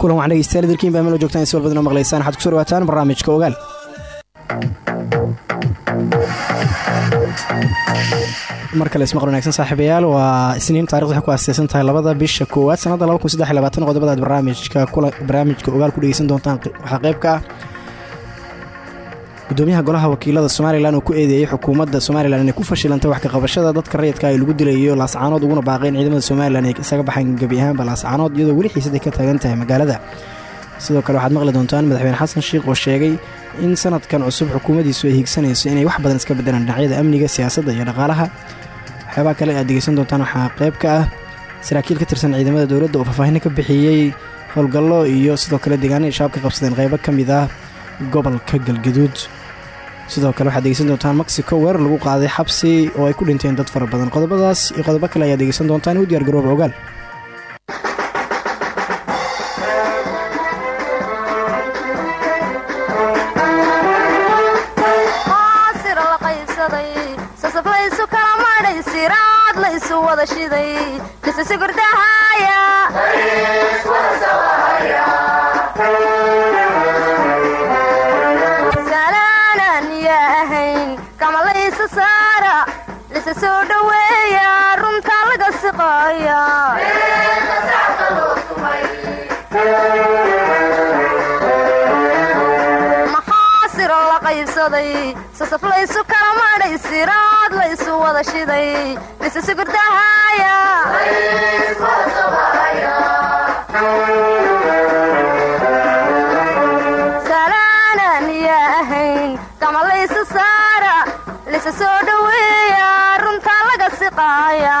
kulan waxaan dhegeystayaal idilkiin baa meel oo joogtaan si walbadinoo maqlaysaan waxaad ku soo dhawaataan barnaamijka ogaal mar kale ismaqal wanaagsan saaxiibayaal waa isniin taarikhdu waxay ku aaseysan tahay labada bisha koowaad sanadda qodobada aad barnaamijka ogaal ku dhegeysan doontaan waxaa qayb ka ah gudoomiyaha golaha wakiilada somalilan oo ku eedeeyey xukuumadda somalilan inay ku fashilantay wax ka qabashada dadka rayidka ay lagu dilayo laascaanood uguna baaqeen ciidamada somalilan ay isaga baxaan gebi ahaanba laascaanood iyadoo weli xiisaday ka taagan tahay magaalada. Sidoo kale waxaad maqli doontaan madaxweyne xasan sheikh oo sheegay in sanadkan cusub xukuumaddiisu ay hiigsanayso inay wax badan iska bedelaan dhinacyada amniga siyaasadda iyo dhaqaalaha. Waxyaabaha kale aad degeysan doontaan waxaa qayb ka ah saraakiil ka tirsan ciidamada dowladda oo faahfaahinno ka bixiyey howlgallo iyo sidoo kale deegaano ay shabaab ka qabsadeen qaybo ka mid ah gobolka galgaduud sidoo kale waxaad degeysan doontaan mexico weerar lagu qaaday xabsi oo ay ku dhinteen dad fara badan. Qodobadaas iyo qodobo kale ayaad degeysan doontaan u diyaar garooba ogaal shiday lisisugurdahaya salaanan ya ahayn gama laysu saara lisa soo dhoweeya runtaa laga siqaaya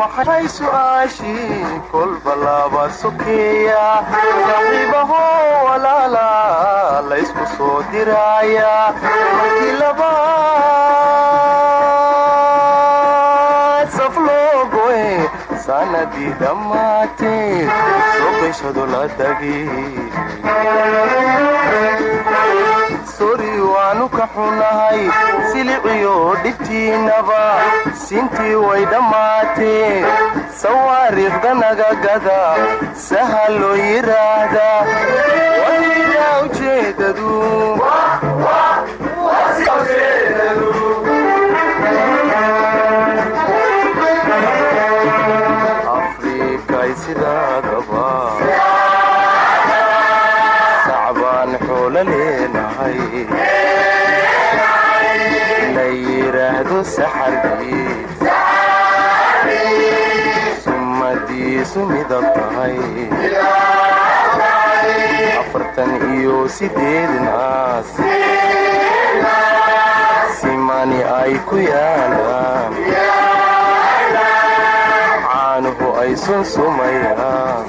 waxay su'aashii kolba laba sokeeya saaxiibaho walaala laysku soo diraaya markii labaad saf loo goe sanadii dhammaatee sooqishadu la dagi xunahay siliciyo dhibtiinaba sintii way dhammaatee sawaariikhda naga gada sahal loo yidhaahdaa waydaa ujeedadu iyo sideed naas simani ay ku yaalaan caanuhu ay sunsumayaan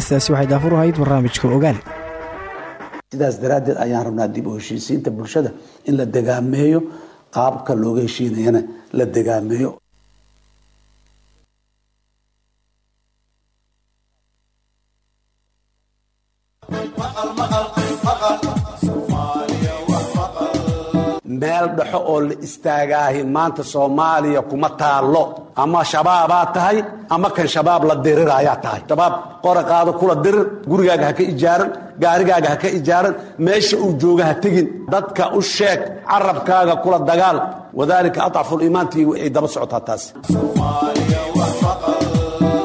heestaasi waxay daafur ahayd barnaamijka ogaal sidaas daraaddeed ayaan rabnaa dib u heshiisiinta bulshada in la degaameeyo qaabka looga heshiinayana la degaameeyo dhexo oo la istaagaahi maanta soomaaliya kuma taalo ama shabaabaa tahay ama kan shabaab la diriraayaa tahay. Shabaab qora qaado kula dirir gurigaaga ha ka ijaaran gaarigaaga ha ka ijaaran meesha uu jooga ha tegin. Dadka u sheeg carabkaaga kula dagaal. Wadaalika adcafuliimaantii ay daba socotaa taas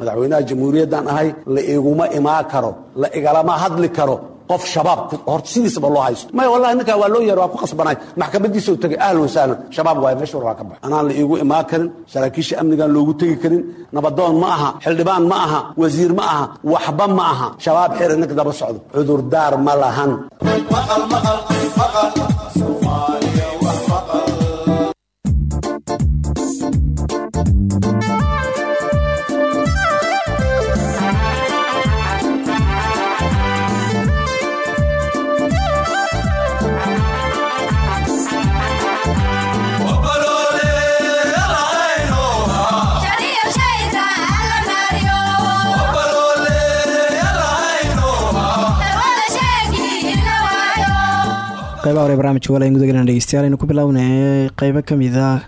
madaxweynaha jamhuuriyaddan ahay la iguma imaan karo la igalama hadli karo qof shabaab horta sidiisaba loo haysto. Maya wallahi ninkaa waa loo waa ku qasbanay maxkamadiisa u tegay ahlan wasahlan shabaab waaye meesha war waa ka bax anaan la iigu imaan karin saraakiisha amnigaan loogu tegi karin nabadoon ma aha xildhibaan ma aha wasiir ma aha waxba ma aha. Shabaab xiri ninka daba socdo cudurdaar ma lahan qaybaha hore barnamijka walayn gudagalana dhegeystayaal aynu ku bilownay. Qeybo ka mid ah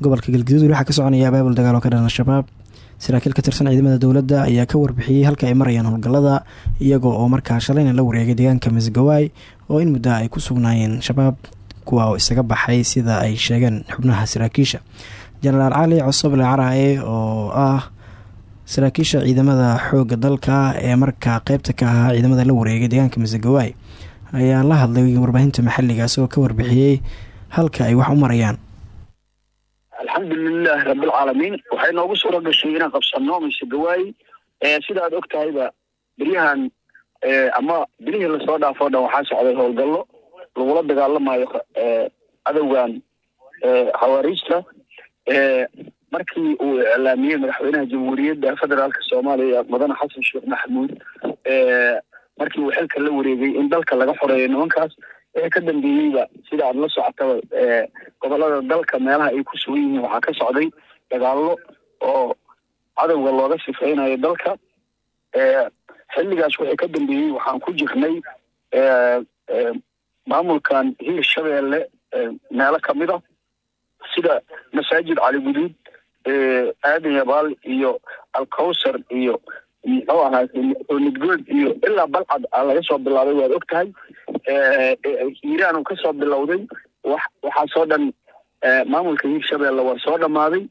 gobolka galgaduud waxaa ka soconaya abaabul dagaal oo ka dhan al-shabaab saraakiil ka tirsan ciidamada dowladda ayaa ka warbixiyey halka ay marayaan howlgallada iyagoo oo markaa shalayna la wareegay deegaanka masgawaay oo in muddo ay ku sugnaayeen shabaab kuwa oo isaga baxay sida ay sheegeen xubnaha saraakiisha. Jenaraal cali cosoble caraaye oo ah saraakiisha ciidamada xoogga dalka ee markaa qeybta ka ahaa ciidamada la wareegay deegaanka masagawaay ayaa la hadlay warbaahinta maxalliga isagoo ka warbixiyey halka ay wax u marayaan. Alxamdulilah rabilcaalamiin waxay noogu suura gashay inaan qabsano mise gawaayi sida aad og tahayba beryahan ama berihii la soo dhaafo dhan waxaa socday howlgallo. Lagula dagaalamayo cadowgan hawaariijta markii uu iclaamiyey madaxweynaha jamhuuriyadda federaalka soomaaliya mudane xasan sheekh maxamuud markii uu xilka la wareegay in dalka laga xoreeyo nimankaas wixii ka dambeeyeyba sida aad la socotaba gobollada dalka meelaha ay ku sugan yihiin waxaa ka socday dagaallo oo cadowga looga sifeynayo dalka. Xilligaas wixii ka dambeeyey waxaan ku jirnay maamulkan hiir shabeelle meelo ka mid a sida masaajid cali guduud aadan yabaal iyo alkawsar iyo muxuu ahaa nidgood iyo ilaa balcad a laga soo bilaabay waad og tahay hiiraan uu ka soo bilowday. Wax waxaasoo dhan maamulka hiir shabeelle waa soo dhammaaday.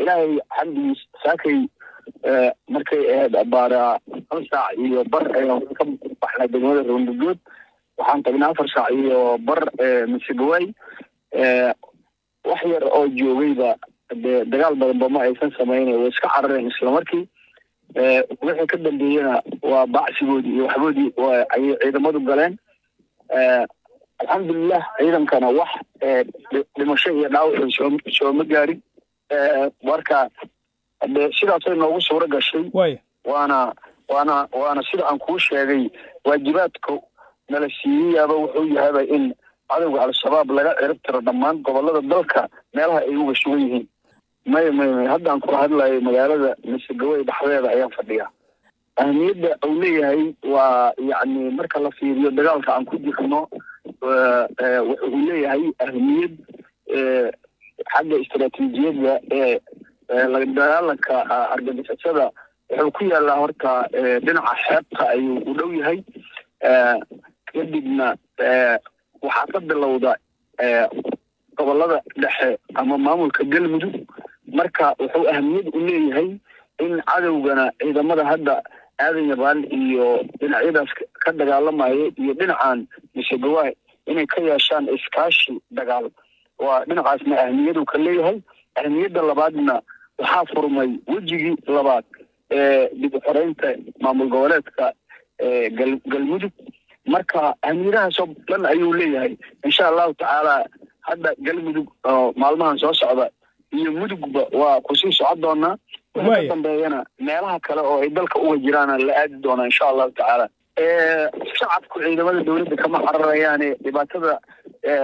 Ilaahay xamdigiis saakay markay ahayd abaaraa hal saac iyo bar ka baxnay degmada roondagood waxaan tagnay afar saac iyo bar misegawaay wax yar oo joogayba dagaal badanba ma aysan sameynay way iska carareen islamarkii wixii ka dambeeyena waa bacsigoodii iyo waxboodii ayay ciidamadu galeen. Alxamdulilah ciidankana wax dhimasho iyo dhaawac soo sooma gaarin. Marka de sidaasay noogu suuro gashay. Waana waana waana sida aan kuu sheegay waajibaadka nala siiyayaaba wuxuu yahayba in cadowga al-shabaab laga cirib tiro dhammaan gobollada dalka meelaha ay uga sugan yihiin may may may. Haddaan kula hadlayo magaalada misegawey dhexdeeda ayaan fadhiyaa. Ahmiyadda uu leeyahay waa yacni marka la fiiriyo dagaalka aan ku jirno wuxuu leeyahay ahmiyad xagga istaraatiijiyadda ee dagaalanka argagixisada wuxuu ku yaalaa horta dhinaca xeebta ayuu u dhow yahay kadibna waxaa ka bilowda gobollada dhexe ama maamulka galmudug marka wuxuu ahamiyad u leeyahay in cadowgana ciidamada hadda aadan yabaal iyo dhinacyadaas ka dagaalamaya iyo dhinacan misegawaay inay ka yeeshaan iskaashi dagaal. Waa dhinacaasna ahmiyadu ka leeyahay. Ahmiyadda labaadna waxaa furmay wejigii labaad ee dib u xoreynta maamul goboleedka gal galmudug. Marka ahmiyadahaasoo dhan ayuu leeyahay. Insha allahu tacaala hadda galmudug oo maalmahan soo socda iyo mudugba waa ku sii socon doonaa wixii ka dambeeyana meelaha kale oo ay dalka uga jiraana la aadi doonaa insha allahu tacaala. Shacabku ciidamada dowladda kama cararayaane dhibaatada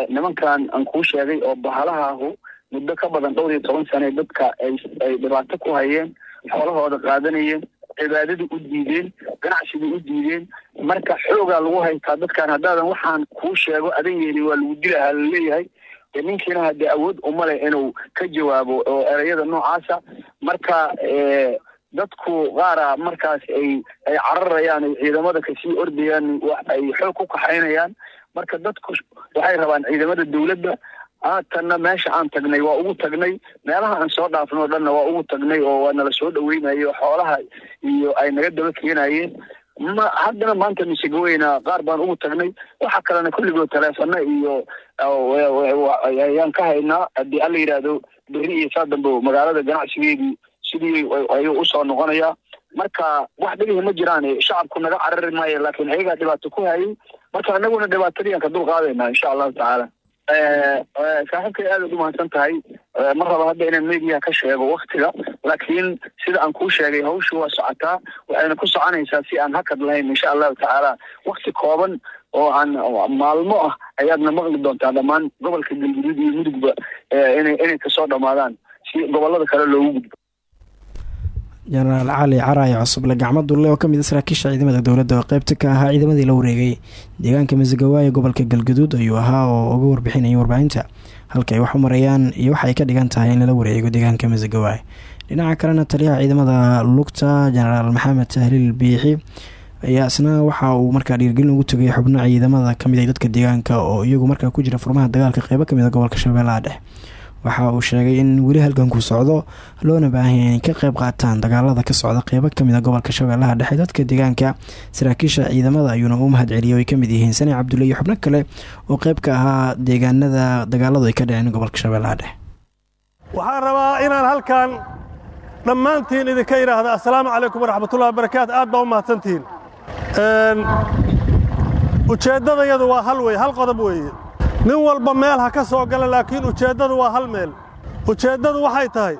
nimankan aan kuu sheegay oo bahalahaahu muddo ka badan dhowr iyo toban sane dadka ay ay dhibaato ku hayeen xoolahooda qaadanayeen cibaadadii u diideen ganacsigii u diideen. Marka xoogaa lagu haytaa dadkan haddaadan waxaan kuu sheego adan yeelin waa lagu dilahaa la leeyahay de ninkiina haddee awood uma leh inuu ka jawaabo oo ereyada noocaasa marka dadku qaara markaas ay ay cararayaan ay ciidamada ka sii ordayaan ay xoog ku kaxaynayaan. Marka dadku waxay rabaan ciidamada dowladda haatanna meesha aan tagnay waa ugu tagnay meelaha aan soo dhaafno dhanna waa ugu tagnay oo waa nala soo dhaweynayo xoolaha iyo ay naga daba keenayeen ma haddana maanta misegaweyna qaar baan ugu tagnay. Waxa kalena kulligood taleefano iyo ayaan ka haynaa. Haddii alla yidhaahdo beri iyo saa dambe magaalada ganacsigeedii sidii ayuu u soo noqonayaa marka wax dhibihi ma jiraan shacabku naga carari maayo laakiin ayagaa dhibaato ku hayay. Marka anaguna dhibaatadiian ka dul qaadayna insha allahu tacaala saaxiibkay aadaad umahadsan tahay ma raba hadda inaan mediaha ka sheego waktiga laakiin sida aan kuu sheegay hawshu waa socotaa waxayna ku soconaysaa si aan hakad lahayn insha allahu tacaala. Wakti kooban oo aan maalmo ah ayaadna maqli doontaa dhammaan gobolka galguduud iyo mudugba inay ka soo dhamaadaan si gobollada kale loogu gudbo jenaraal cali caraaye gacmo dulle oo ka mid a saraakiisha ciidamada dowladda oo qeybta ka ahaa ciidamadii la wareegay. Deegaanka masagawaaye gobolka galgaduud ayuu ahaa oo uga warbixinayay warbaahinta halka ay wax u marayaan iyo waxa ay ka dhigan tahay in lala wareego deegaanka masagawaaye dhinaca kalena taliyaha ciidamada lugta jenaraal maxamed tahliil biixi ayaa isna waxa uu markaa dhiirgelin ugu tegay xubno ciidamada ka mid a dadka deegaanka oo iyagu markaa ku jira furmaha dagaalka qeybo ka mid a gobolka shabeellaha dhexe waxa uu sheegay in weli halganku socdo loona baahanya inay ka qeyb qaataan dagaalada ka socda qeybo ka mid a gobolka shabeellaha dhexe dadka deegaanka. Saraakiisha ciidamada ayuuna u mahad celiyay ay ka mid yihiin sani cabdulle iyo xubno kale oo qeyb ka ahaa deegaanada dagaaladu ay ka dhaceen gobolka shabeellaha dhexe. Waxaan rabaa inaan halkan dhammaantiin idinka idhaahda assalaamu calaykum waraxmatullahi wabarakaatu aad baa u mahadsantihiin ujeeddadayadu waa hal weeye hal qodob weeye nin walba meel ha ka soo gala laakiin ujeeddadu waa hal meel. Ujeeddadu waxay tahay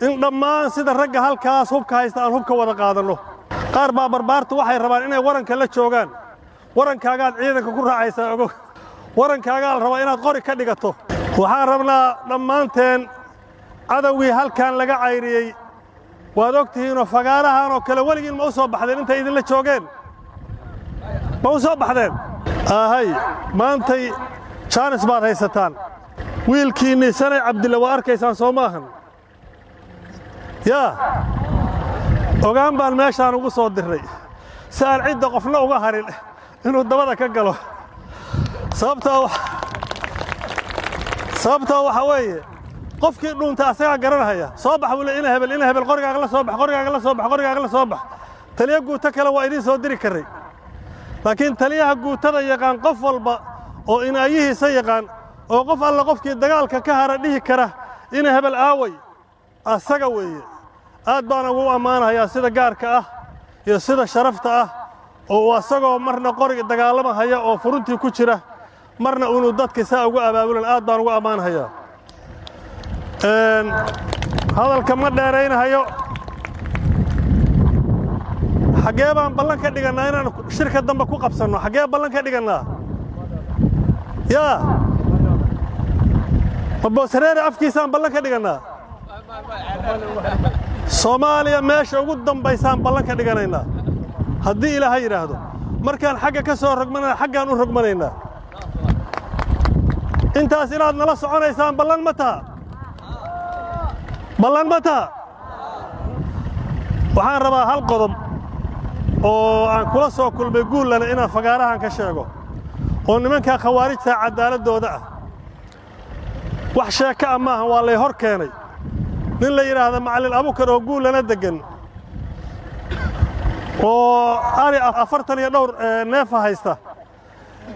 in dhammaan sida ragga halkaas hubka haysta aan hubka wada qaadanno. Qaar baa barbaartu waxay rabaan inay waranka la joogaan. Warankaagaad ciidanka ku raacaysaa ogow. Warankaagaa la rabaa inaad qori ka dhigato. Waxaan rabnaa dhammaanteen cadowgii halkan laga cayriyey. Waad og tihiinoo fagaarahan oo kale weligiin ma u soo baxdeen intay idinla joogeen? Ma u soo baxdeen? Ahay maantay jaanis baad haysataan. Wiilkiinnii sanay cabdille waa arkaysaan soo maahan. Yaa ogaan baan meeshaan ugu soo dirray. Si aan cidda qofna uga harin inuu dabada ka galo. Sababtoo waxaa weeye qofkii dhuunta asagaa garanahaya soo bax buu le ina hebel ina hebel qorigaaga la soo bax qorigaaga la soo bax qorigaaga la soo bax. Taliya guuto kale waa idiin soo diri karray. Laakiin taliyaha guutada yaqaan qof walba oo inaayihiisa yaqaan oo qof alla qofkii dagaalka ka hara dhihi kara ina hebel aaway asaga weeye. Aad baan ugu ammaanahayaa sida gaarka ah iyo sida sharafta ah oo uu asagoo marna qoriga dagaalamahaya oo furuntii ku jira marna inuu dadka saa ugu abaabulan aad baan ugu ammaanahayaa hadalka ma dheeraynahayo xaggee baan ballan ka dhigannaa inaan shirka dambe ku qabsanno? Xaggee ballan ka dhigannaa yaa ma boosreere afkiisaan ballan ka dhigannaa soomaaliya meesha ugu dambaysaan ballan ka dhiganaynaa. Haddii ilaaha yidhaahdo markaan xagga ka soo rogmanana xaggaan u rogmanaynaa. Intaas inaad nala soconaysaan ballan ma taha ballan ma taha waxaan rabaa hal qodob oo aan kula soo kulmay guullana inaan fagaarahan ka sheego oo nimankaa khawaarijta caddaaladdooda ah. Wax sheeko ah maahan waa lay hor keenay. Nin la yidhaahda macallin abukar oo guullana deggan. Oo ari afartan iyo dhowr neefa haysta.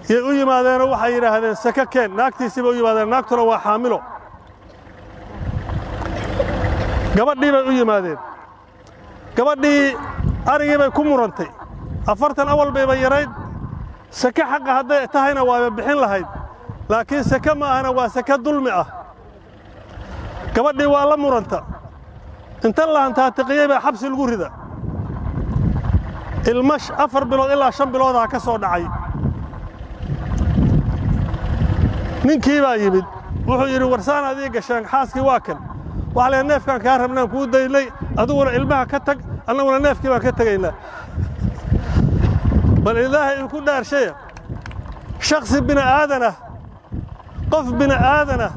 Yay u yimaadeenoo waxay yidhaahdeen saka keen. Naagtiisii bay u yimaadeen naagtuna waa xaamilo. Gabadhii bay u yimaadeen. Gabadhii arigii bay ku murantay. Afartan awal bayba yarayd sake xaqa hadday tahayna waaba bixin lahayd laakiin sake ma ahana waa sake dulmi ah. Gabadhii waa la muranta. Inta lahantaatiqiyey baa xabsi lagu rida. Ilmash afar bilood ilaa shan biloodaa ka soo dhacay. Ninkii baa yimid. Wuxuu yidhi warsaan adii gasheen xaaskii waa kan. Waxa lee neefkaan kaa rabnaan kuu daynay adiguna ilmaha ka tag annaguna neefkii baan ka tegaynaa bal ilaahay idinku dhaarshaya shakhsi bini'aadanah qof bini'aadanah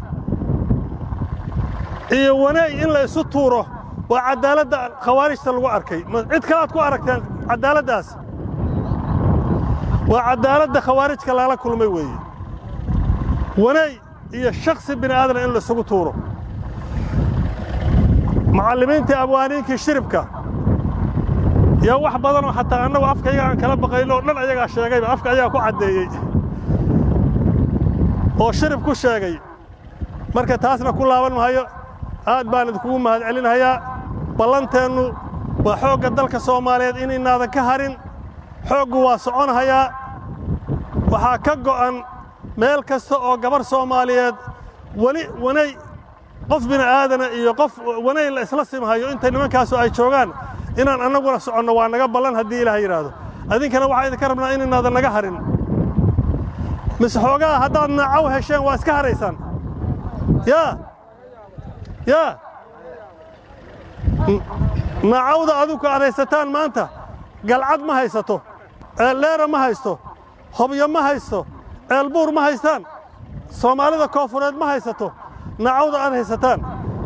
iyo waneey in la isu tuuro waa caddaaladda khawaarijta lagu arkay. Ma cid kalaad ku aragteen caddaaladdaas waa caddaaladda khawaarijka lala kulmay weeye. Waneey iyo shakhsi bini'aadana in laisugu tuuro. Macallimiintii abwaaniinkii shiribka yaa wax badanoo xataa annagu afka ayaga aan kala baqayno oo dhan ayagaa sheegayba afka ayagaa ku caddeeyey. Oo shirib ku sheegay marka taasna ku laaban mahayo aad baan idinkugu mahad celinhayaa ballanteennu waa xoogga dalka soomaaliyeed inaynaadan ka harin. Xooggu waa soconhayaa. Waxaa ka go'an meel kasta oo gabarh soomaaliyeed weli wanay qof bini'aadana iyo qof wanay la isla simhayo intay nimankaasu ay joogaan inaan annaguna soconno waa naga ballan haddii ilaah yidhaahdo. Adinkana waxaa idinka rabnaa inaynaadan naga harin. Mise xoogaa haddaad naacaw hesheen waa iska haraysaan. Yaa. Yaa. Naacawda adinku aad haysataan maanta. Galcad ma haysato. Ceeldheera ma haysto. Hobyo ma haysto. Ceelbuur ma haystaan. Soomaalida koofureed ma haysato. Naacawda aad haysataan.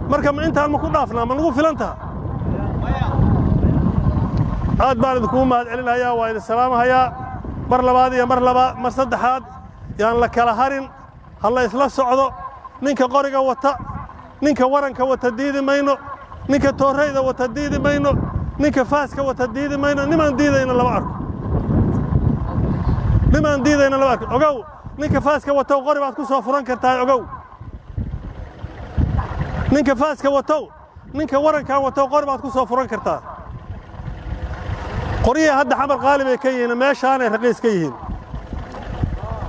Marka ma intaan ma ku dhaafnaa ma nagu filan taha aad baan idinkugu mahad celinayaa waa idin salaamahayaa. Mar labaad iyo mar laba mar saddexaad yaan la kala harin. Ha la isla socdo. Ninka qoriga wata ninka waranka wata diidi mayno. Ninka toorrayda wata diidi mayno. Ninka faaska wata diidi mayno. Nimaan diidayna lama arko. Nimaan diidayna lama arko. Ogow ninka faaska wata qori baad ku soo furan kartaa ogow. Ninka faaska watow ninka warankan watow qori baad ku soo furan kartaa qoryihii hadda xamar qaali bay ka yihiin meeshaanay raqiis ka yihiin.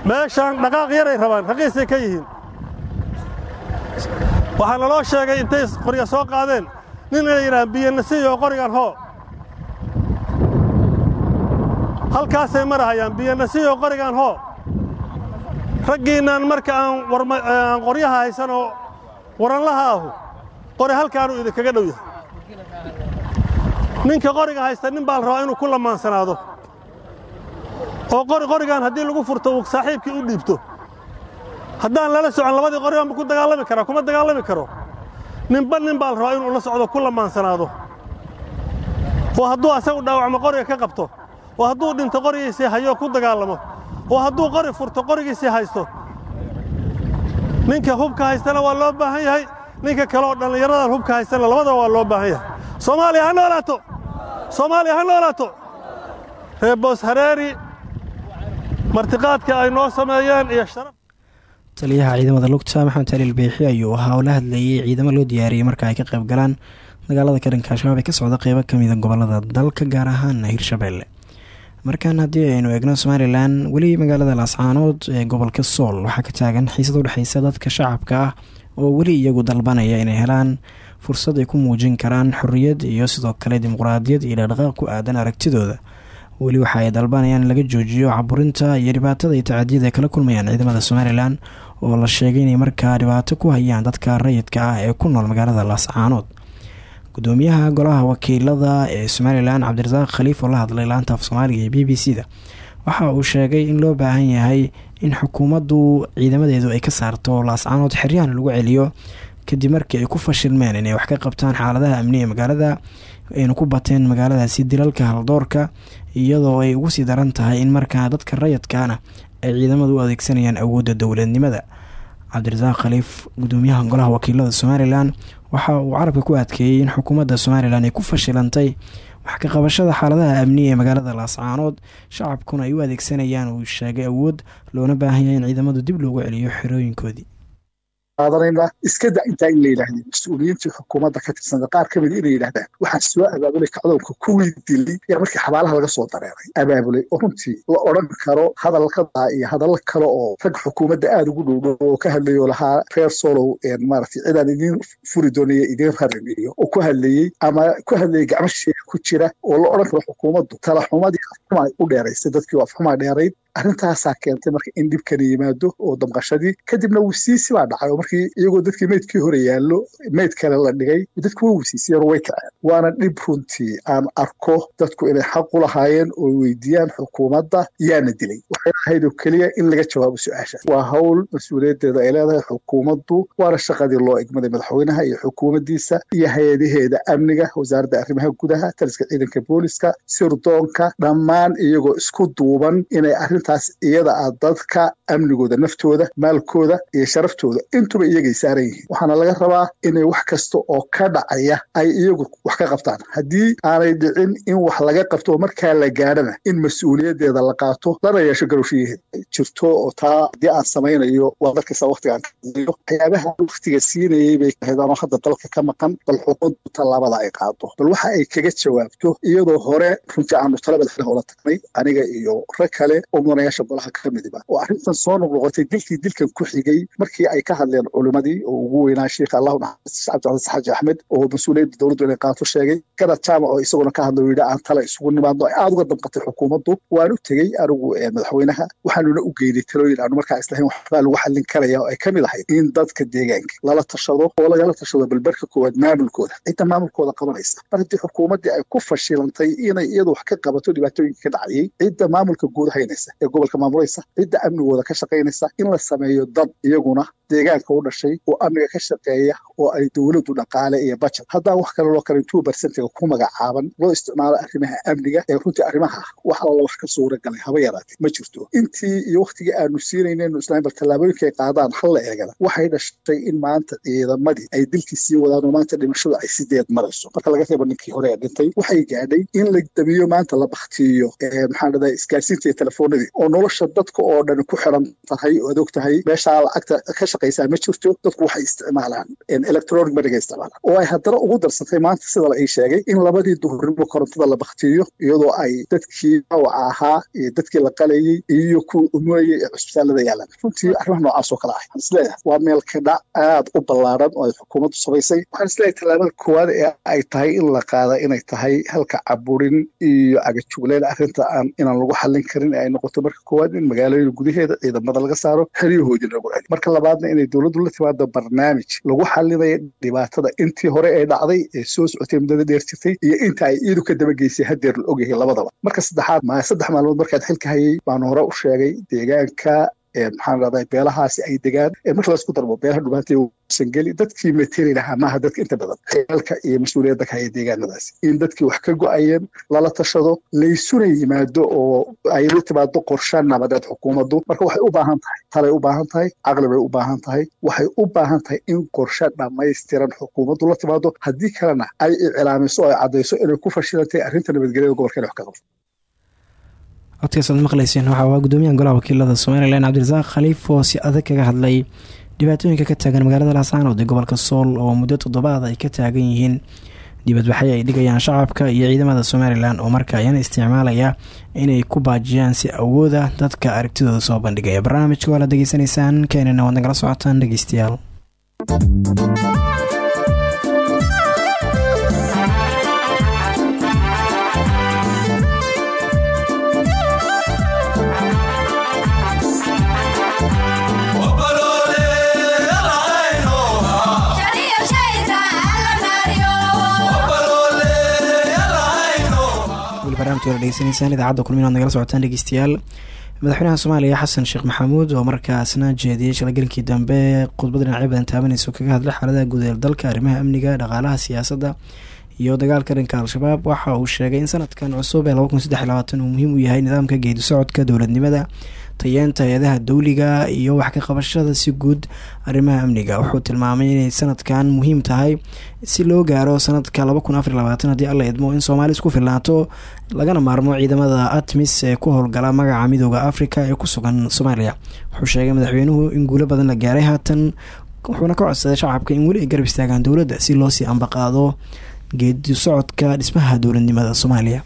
Meeshaan dhaqaaq yaray rabaan raqiisay ka yihiin. Waxaa naloo sheegay intay qorya soo qaadeen nin inay yidhahaan biyanasiyo qorigan hoo. Halkaasay marahayaan biyanasiyo qorigan hoo. Raggiinnan marka aan qoryaha haysanoo waranlaha ahu qori halkaanuu idinkaga dhow yahay ninka qoriga haysta nin baa la rabaa inuu ku lamaansanaado. Oo qori qorigan haddii lagu furto uu saaxiibkii u dhiibto. Haddaan lala socon labadii qorigan ma ku dagaalami karaa kuma dagaalami karo. Ninba nin baa la rabaa inuu la socdo ku lamaansanaado. Oo hadduu asagu dhaawacmo qoriga ka qabto. Oo hadduu dhinto qorigiisii hayo ku dagaalamo. Oo hadduu qori furto qorigiisii haysto. Ninka hubka haystana waa loo baahan yahay. Ninka kale oo dhallinyaradan hubka haystana labadaba waa loo baahan yahay. Soomaaliya ha noolaato soomaaliya ha noolaato. Reer boos hareeri martiqaadka ay noo sameeyeen iyo sharaf. Taliyaha ciidamada lugta maxamed taliil beexi ayuu ahaa oo la hadlayey ciidamo loo diyaariyey marka ay ka qayb galaan dagaalada karanka al-shabaab ee ka socda qeybo ka mida gobollada dalka gaar ahaana hirshabeelle markaan haddii aynu eegno somalilan weli magaalada laascaanood ee gobolka sool waxaa ka taagan xiisad udhexeysa dadka shacabka ah oo weli iyagu dalbanaya inay helaan fursad ay ku muujin karaan xorriyad iyo sidoo kale dimuqraadiyad iyo dhaqdhaqaaq ku aadan aragtidooda. Weli waxa ay dalbanayaan laga joojiyo caburinta iyo dhibaatada iyo tacadiyada ay kala kulmayaan ciidamada somalilan oo la sheegay inay markaa dhibaato ku hayaan dadka rayidka ah ee ku nool magaalada laascaanood gudoomiyaha golaha wakiilada ee somalilan cabdirasaaq khaliif oo la hadlay laanta af soomaaliga ee b b c da waxa uu sheegay in loo baahan yahay in xukuumaddu ciidamadeedu ay ka saarto laascaanood xeryahan lagu celiyo kadib markii ay ku fashilmeen inay wax ka qabtaan xaaladaha amni ee magaalada ayna ku bateen magaaladaasi dilalka haldoorka iyadoo ay ugu sii daran tahay in markaa dadka rayadkaana ay ciidamadu u adeegsanayaan awoodda dowladnimada. Cabdirasaaq khaliif gudoomiyaha golaha wakiilada somalilan waxa uu carabka ku adkeeyey in xukuumadda somalilan ay ku fashilantay wax ka qabashada xaaladaha amniga ee magaalada laascaanood shacabkuna ay u adeegsanayaan uu sheegay awood loona baahan yahay in ciidamadu dib loogu celiyo xerooyinkoodii qaadanayna iska da intaa in la yidhaahdo mas'uuliyiintii xukuumadda ka tirsanta qaar ka mid inay yidhahdaan waxaa soo abaabulay kacdoonka kuwii dilay. Yaa markii xabaalaha laga soo dareeray abaabulay. Oo runtii la odhan karo hadalkadaa iyo hadallo kale oo rag xukuumadda aada ugu dhowdhow oo ka hadlayoo lahaa reer solow maaragtay cidaan idiin furi doonaya idiin rarin oo ku hadlayey ama ku hadlayay gacmo sheega ku jira oo la odhan karo xukuumaddu. Talaxumadii afxuma u dheeraysay dadkii afxumaa dheerayd. Arrintaasaa keentay marka in dhibkana yimaado oo damqashadii. Kadibna wisiisi baa dhacay oo markii iyagoo dadkii meydkii hore yaallo meyd kale la dhigay dadku way wisiisiyeen oo way kaceen. Waana dhib runtii aan arko dadku inay xaq u lahaayeen oo weydiiyaan xukuumadda yaana dilay. Waxay ahayd oo keliya in laga jawaabo su'aasha. Waa hawl mas'uuliyaddeeda ay leedahay xukuumaddu waana shaqadii loo egmaday madaxweynaha iyo xukuumaddiisa iyo hay'adaheeda amniga wasaaradda arrimaha gudaha taliska ciidanka booliska sirdoonka dhammaan iyagoo isku duuban inay arrintaas iyada ah dadka amnigooda naftooda maalkooda iyo sharaftooda intuba iyagay saaran yihiin waxaana laga rabaa inay wax kasta oo ka dhacaya ay iyagu wax ka qabtaan. Haddii aanay dhicin in wax laga qabto oo markaa la gaadhana in mas'uuliyaddeeda la qaato lana yeesho garowshiyaheeda jirto oo taa haddii aan samaynayo waa dadkasta waktigaan kaiyo waxyaabaha waktiga siinayay bay ahayd anoo hadda dalka ka maqan bal xukuumaddu tallaabada ay qaado bal waxa ay kaga jawaabto iyadoo hore runtii aanu tala madaxweynaha ula tagnay aniga iyo rag kale oo mudanayaasha golaha ka midiba oo arrintan soo noqnoqotay dilkii dilkan ku xigay markii ay ka hadleen culimadii oo ugu weynaa sheikha allahu naxariis cabdicasiis xaaji axmed oo mas'uuliyadda dowladdu inay qaato sheegay garad jaamac oo isaguna ka hadlay yidhi aan tala isugu nimaadno ay aada uga damqatay xukuumaddu waan u tegey anigu madaxweynaha waxaanuna u geynay talooyin aanu markaa islahayn waxbaa lagu xallin karaya oo ay ka mid ahayd in dadka deegaanka lala tashado oo lagala tashado balbarka koowaad maamulkooda cidda maamulkooda qabanaysa. Mar haddii xukuumaddii ay ku fashilantay inay iyadu wax ka qabato dhibaatooyinka ka dhacayay cidda maamulka guud haynaysa ee gobolka maamulaysa cidda amnigooda ka shaqaynaysa in la sameeyo dad iyaguna deegaanka u dhashay oo amniga ka shaqeeya oo ay dowladdu dhaqaale iyo bajet haddaan wax kale loo kale two bersentiga ku magacaaban loo isticmaalo arrimaha amniga ee runtii arrimaha wax alla wax ka suura galay haba yaraatee ma jirto. Intii iyo waktigii aanu siinayneenu islaam bal tallaabooyinka ay qaadaan hal la eegana. Waxay dhashay in maanta ciidamadii ay dilkii sii wadaan oo maanta dhimashadu ay sideed marayso. Marka laga reebo ninkii hore ee dhintay waxay gaadhay in la damiyo maanta la baktiyo maxaan dhahdaa isgaarsiinta iyo telefoonadii oo nolosha dadka oo dhan ku xiran tahay oo ad og tahay meeshaa lacagta ka shaqaysaa ma jirto dadku waxay isticmaalaan electronic moneyga isticmaalaan. Oo ay haddana ugu darsatay maanta sida la ii sheegay in labadii duhurnimo korontada la baktiyo iyadoo ay dadkii dhaawaca ahaa iyo dadkii la qalayey iyo kuwa umulayay ee cusbitaalada yaalaan runtii arrimaha noocaas oo kale ah. Waxaan is leeyahay waa meel ka dhac aad u ballaaran oo ay xukuumaddu samaysay waxaan is leeyahay tallaabada koowaad ee ay tahay in la qaada inay tahay halka caburin iyo cagajugleen arrinta aan inaan lagu xallin karin ee ay noqoto marka koowaad in magaalooyada gudaheeda ciidamada laga saaro xeryahoodii lagu celi marka labaadna inay dowladdu la timaado barnaamij lagu xallinayo dhibaatada intii hore ee dhacday ee soo socotay muddada dheer jirtay iyo inta ay iidu ka dabageysay hadeer la ogyahay labadaba. Marka saddexaad saddex maalmood markaad xilka hayay baan hore u sheegay deegaanka maxaan raday beelahaasi ay degaan. Marka la isku darbo beelaha dhubaantay sangeli dadkii materi lahaa maaha dadka inta badan. Xeelka iyo mas'uuliyadda ka haya deegaanadaasi in dadkii wax ka go'ayeen lala tashado laysuna yimaado oo ay la timaado qorshe nabadeed xukuumaddu. Marka waxay u baahan tahay talay u baahan tahay caqli bay u baahan tahay. Waxay u baahan tahay in qorshe dhammaystiran xukuumaddu la timaado. Haddii kalena ay iclaamiso oo ay caddayso inay ku fashilantay arrinta nabadgelyada gobolka inay wax ka qabto codkaasaad maqlayseen waxaa waa gudoomiyaha golaha wakiilada somalilan cabdirasaaq khaliif oo si adag kaga hadlay dhibaatooyinka ka taagan magaalada laascaanood ee gobolka sool oo muddo toddobaad ay ka taagan yihiin. Dibadbaxyo ay dhigayaan shacabka iyo ciidamada somalilan oo marka ayana isticmaalaya inay ku baajiyaan si awooda dadka aragtidooda soo bandhigaya. Barnaamijka waa la degeysanaysaan keenana waad nagala socotaan dhegeystayaal degeysanaysaan idaacadda kulmin ad nagala socotaan dhegeystayaal. Madaxweynaha soomaaliya xasan sheekh maxamuud oo markaasna jeediyey shalagelinkii dambe khudbad dhinacyo badan taabanaysa kaga hadlay xaaladaha guud ee dalka arrimaha amniga dhaqaalaha siyaasadda iyo dagaalka dhanka al-shabaab. Waxa uu sheegay in sanadkan cusub ee uu muhiim u yahay nidaamka geedi socodka dowladnimada tayeenta hay'adaha dowliga iyo wax ka qabashada si guud arrimaha amniga. Wuxuu tilmaamay inay sanadkan muhiim tahay si loo gaaro sanadka haddii alla idmo in soomaali isku filnaato lagana maarmo ciidamada atmis ee ku howlgala magaca midooda africa ee ku sugan soomaaliya. Wuxuu sheegay madaxweynuhu in guulo badan la gaaray haatan wuxuuna ka codsaday shacabka in weli ay garab istaagaan dowladda si loosii ambaqaado geedi socodka dhismaha dowladnimada soomaaliya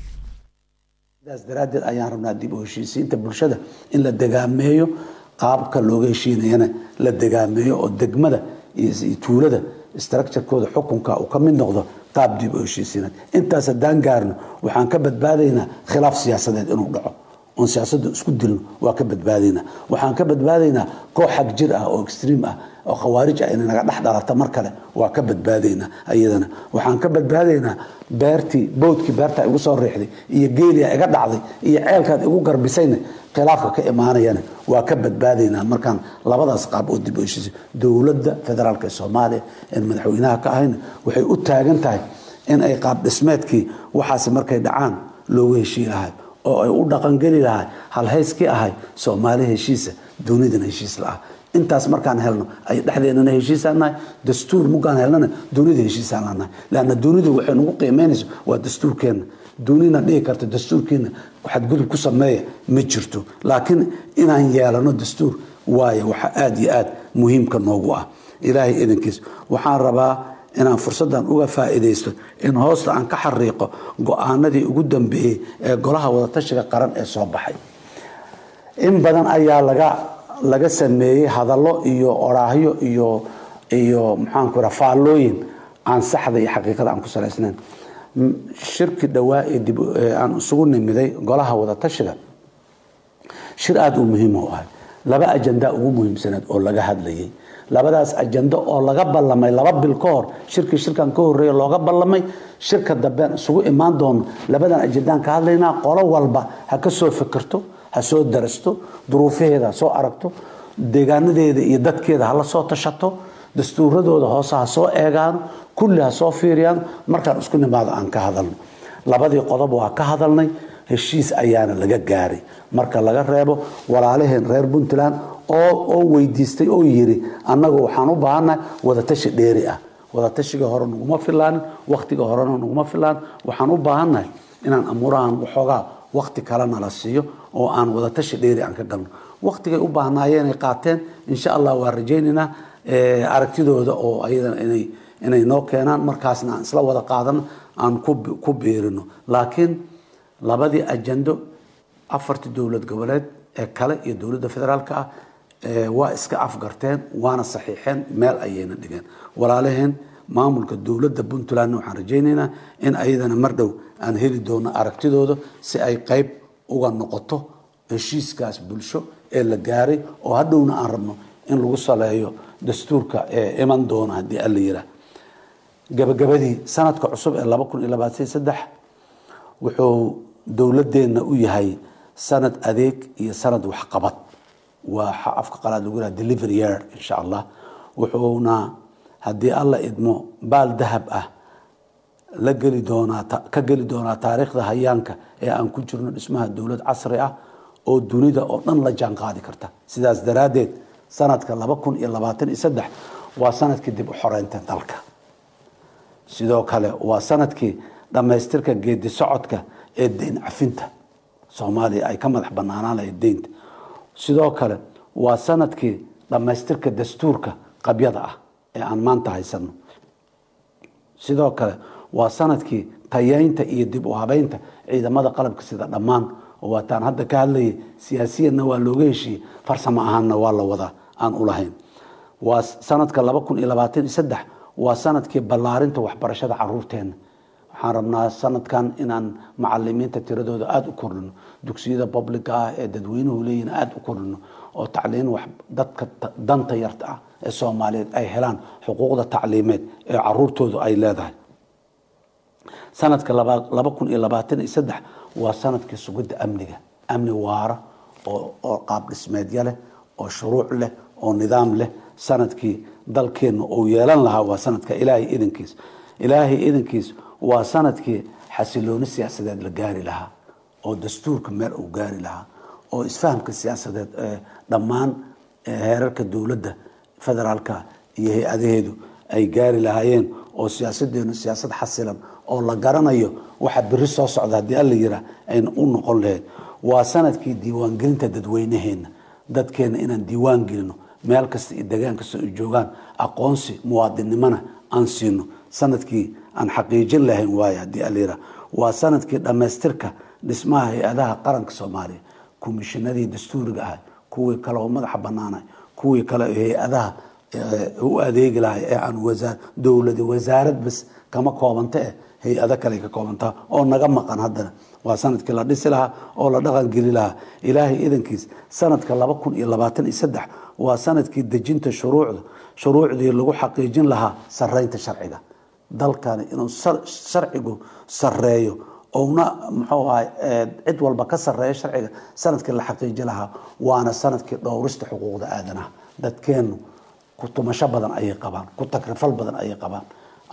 sidaas daraaddeed ayaan rabnaa dib u heshiisiinta bulshada in la degaameeyo qaabka looga heshiinayana la degaameeyo oo degmada iyo tuulada structurekooda xukunka uu ka mid noqdo qaab dib u heshiisiinad. Intaas haddaan gaarno waxaan ka badbaadaynaa khilaaf siyaasadeed inuu dhaco. Oon siyaasadda isku dilno waa ka badbaadaynaa. Waxaan ka badbaadaynaa koox xag jir ah oo extream ah oo khawaarij ah inay naga dhex dhalata mar kale waa ka badbaadaynaa iyadana. Waxaan ka badbaadaynaa beertii boodkii beertaa igu soo riixday iyo geeliya iga dhacday iyo ceelkaad igu garbisayna khilaafka ka imaanayana waa ka badbaadaynaa. Markaan labadaas qaab oo dib u heshiisay dowladda federaalk ee soomaaliya een madaxweynaha ka ahayna waxay u taagan tahay in ay qaab dhismeedkii waxaasi markay dhacaan loogu heshii lahay oo ay u dhaqangeli lahay halhayskii ahay soomaali heshiisa dunidana heshiis la-ah intaas markaan helno ay dhexdeenana heshiisaan nahay dastuur mugaan helnana dunida heshiisaan la nahay. Leanna dunidu waxay nagu qiimeynayso waa dastuurkeenna. Dunina dhihi karta dastuurkiina xadgudub ku sameeya ma jirto. Laakiin inaan yeelano dastuur waayo waxa aada iyo aada muhiimka noogu ah. Ilaahay idankiis waxaan rabaa inaan fursaddan uga faa'iidaysto in hoosta aan ka xariiqo go'aanadii ugu dambeeyey ee golaha wadatashiga qaran ee soo baxay. In badan ayaa laga laga sameeyey hadallo iyo oraahyo iyo iyo maxaanku raa faallooyin aan saxda iyo xaqiiqada aan ku salaysnayn shirki dhowaa ee dib aan isugu nimiday golaha wadatashiga shir aada u muhiim u ahay. Laba ajandaa ugu muhiimsanaed oo laga hadlayay. Labadaas ajando oo laga ballamay laba bil ka hor shirkii shirkan ka horreeya looga ballamay shirka dambeen isugu imaan doono labadan ajandaan ka hadlaynaa qolo walba ha ka soo fikirto ha soo darasto duruufaheeda ha soo aragto deegaanadeeda iyo dadkeeda hala soo tashato dastuuradooda hoose ha soo eegaano kulli ha soo fiiriyaan. Markaan isku nimaado aan ka hadalno. Labadii qodob waa ka hadalnay heshiis ayaana laga gaaray. Marka laga reebo walaalaheen reer puntland oo weydiistay oo yiri annagu waxaan u baahannahay wadatashi dheeri ah. Wadatashiga hore naguma filaanin wakhtiga horena naguma filaan. Waxaan u baahannahay inaan amuurahan waxoogaa wakhti kalena la siiyo oo aan wadatashi dheeri aan ka galno. Wakhtigay u baahnaayeenay qaateen insha allah waa rajaynaynaa aragtidooda oo ayadana inay inay noo keenaan markaasna aan isla wada qaadano aan ku bi- ku biirino. Laakiin labadii ajando afartii dowlad goboleed ee kale iyo dowladda federaalka ah waa iska afgarteen waana saxiixeen meel ayayna dhigeen. Walaalaheen maamulka dowladda puntlandna waxaan rajaynaynaa in ayadana mar dhow aan heli doono aragtidooda si ay qayb uga noqoto heshiiskaas bulsho ee la gaaray oo hadhowna aan rabno in lagu saleeyo dastuurka ee iman doona haddii alla yiraa gabagabadii sanadka cusub ee laba kun iyo labaatan iyo saddex wuxuu dowladeenna u yahay sanad adeeg iyo sanad waxqabad. Waa afka qalaad lagu yiraha delivery year insha allah. Wuxuuna haddii alla idmo baal dahab ah la geli doonaa ka geli doonaa taariikhda hayaanka ee aan ku jirno dhismaha dowlad casri ah oo dunida oo dhan la jaan qaadi karta. Sidaas daraaddeed sanadka laba kun iyo labaatan iyo saddex waa sannadkii dib u xoreynta dalka. Sidoo kale waa sannadkii dhammaystirka geedi socodka ee deyn cafinta. Soomaaliya ay ka madax banaanaan lahayd deynta. Sidoo kale waa sannadkii dhammaystirka dastuurka qabyada ah ee aan maanta haysano sidoo kale waa sannadkii tayeynta iyo dib u habeynta ciidamada qalabka sida dhammaan. Oo waataan hadda ka hadlayay siyaasiyanna waa looga heshiiyey farsamo ahaanna waa la wadaa aan u lahayn. Waa sanadka waa sannadkii ballaarinta waxbarashada caruurteena waxaan rabnaa sanadkan inaan macalimiinta tiradooda aada u kordhino dugsiyada publica ah ee dadweynuhu leeyihiin aada u kordhino oo tacliin dadka ta- danta yarta ah ee soomaaliyeed ay helaan xuquuqda tacliimeed ee caruurtoodu ay leedahay. Sanadka laba kun iyo labaatan iyo saddex waa sannadkii sugidda amniga. Amni waara oo oo qaab dhismeedya leh oo shuruuc leh oo nidaam leh. Sanadkii dalkeenna uu yeelan lahaa waa sanadka ilaahay idankiis ilaahay idankiis waa sannadkii xasilooni siyaasadeed la gaari lahaa oo dastuurka meel uu gaari lahaa oo isfahamka siyaasadeed ee dhammaan ee heerarka dowladda federaalka iyo hay'adaheedu ay gaari lahaayeen oo siyaasadeenu siyaasad xasilan oo la garanayo waxa beri soo socda haddii alla yiraa ayna u noqon lahayd waa sannadkii diiwaangelinta dadweynaheena dadkeena inaan diiwaan gelino meel kasta iyo degaan kasta ay joogaan aqoonsi muwaadinnimona aan siino. Sanadkii aan xaqiijin lahayn waaye haddii alla yiraa waa sannadkii dhammaystirka dhismaha hay'adaha qaranka soomaaliya komishinadii dastuuriga ahay kuwii kale oo madaxa banaanay kuwii kale hay'adaha u adeegi lahay ee aan wasaar dowladi wasaarad bas kama koobanta eh hay'ado kale ka koobantaa oo naga maqan haddana. Waa sannadkii la dhisi lahaa oo la dhaqan geli lahaa. Ilaahay idankiis sanadka laba kun iyo labaatan iyo saddex waa sannadkii dejinta shuruucda shuruucdii lagu xaqiijin lahaa sareynta sharciga. Dalkani inuu sharcigu sareeyo ouna muxuu ahay cid walba ka sareeyo sharciga sannadkii la xaqiiji lahaa waana sannadkii dhowrista xuquuqda aadanaha dadkeenu ku tumasho badan ayay qabaan ku takrifal badan ayay qabaan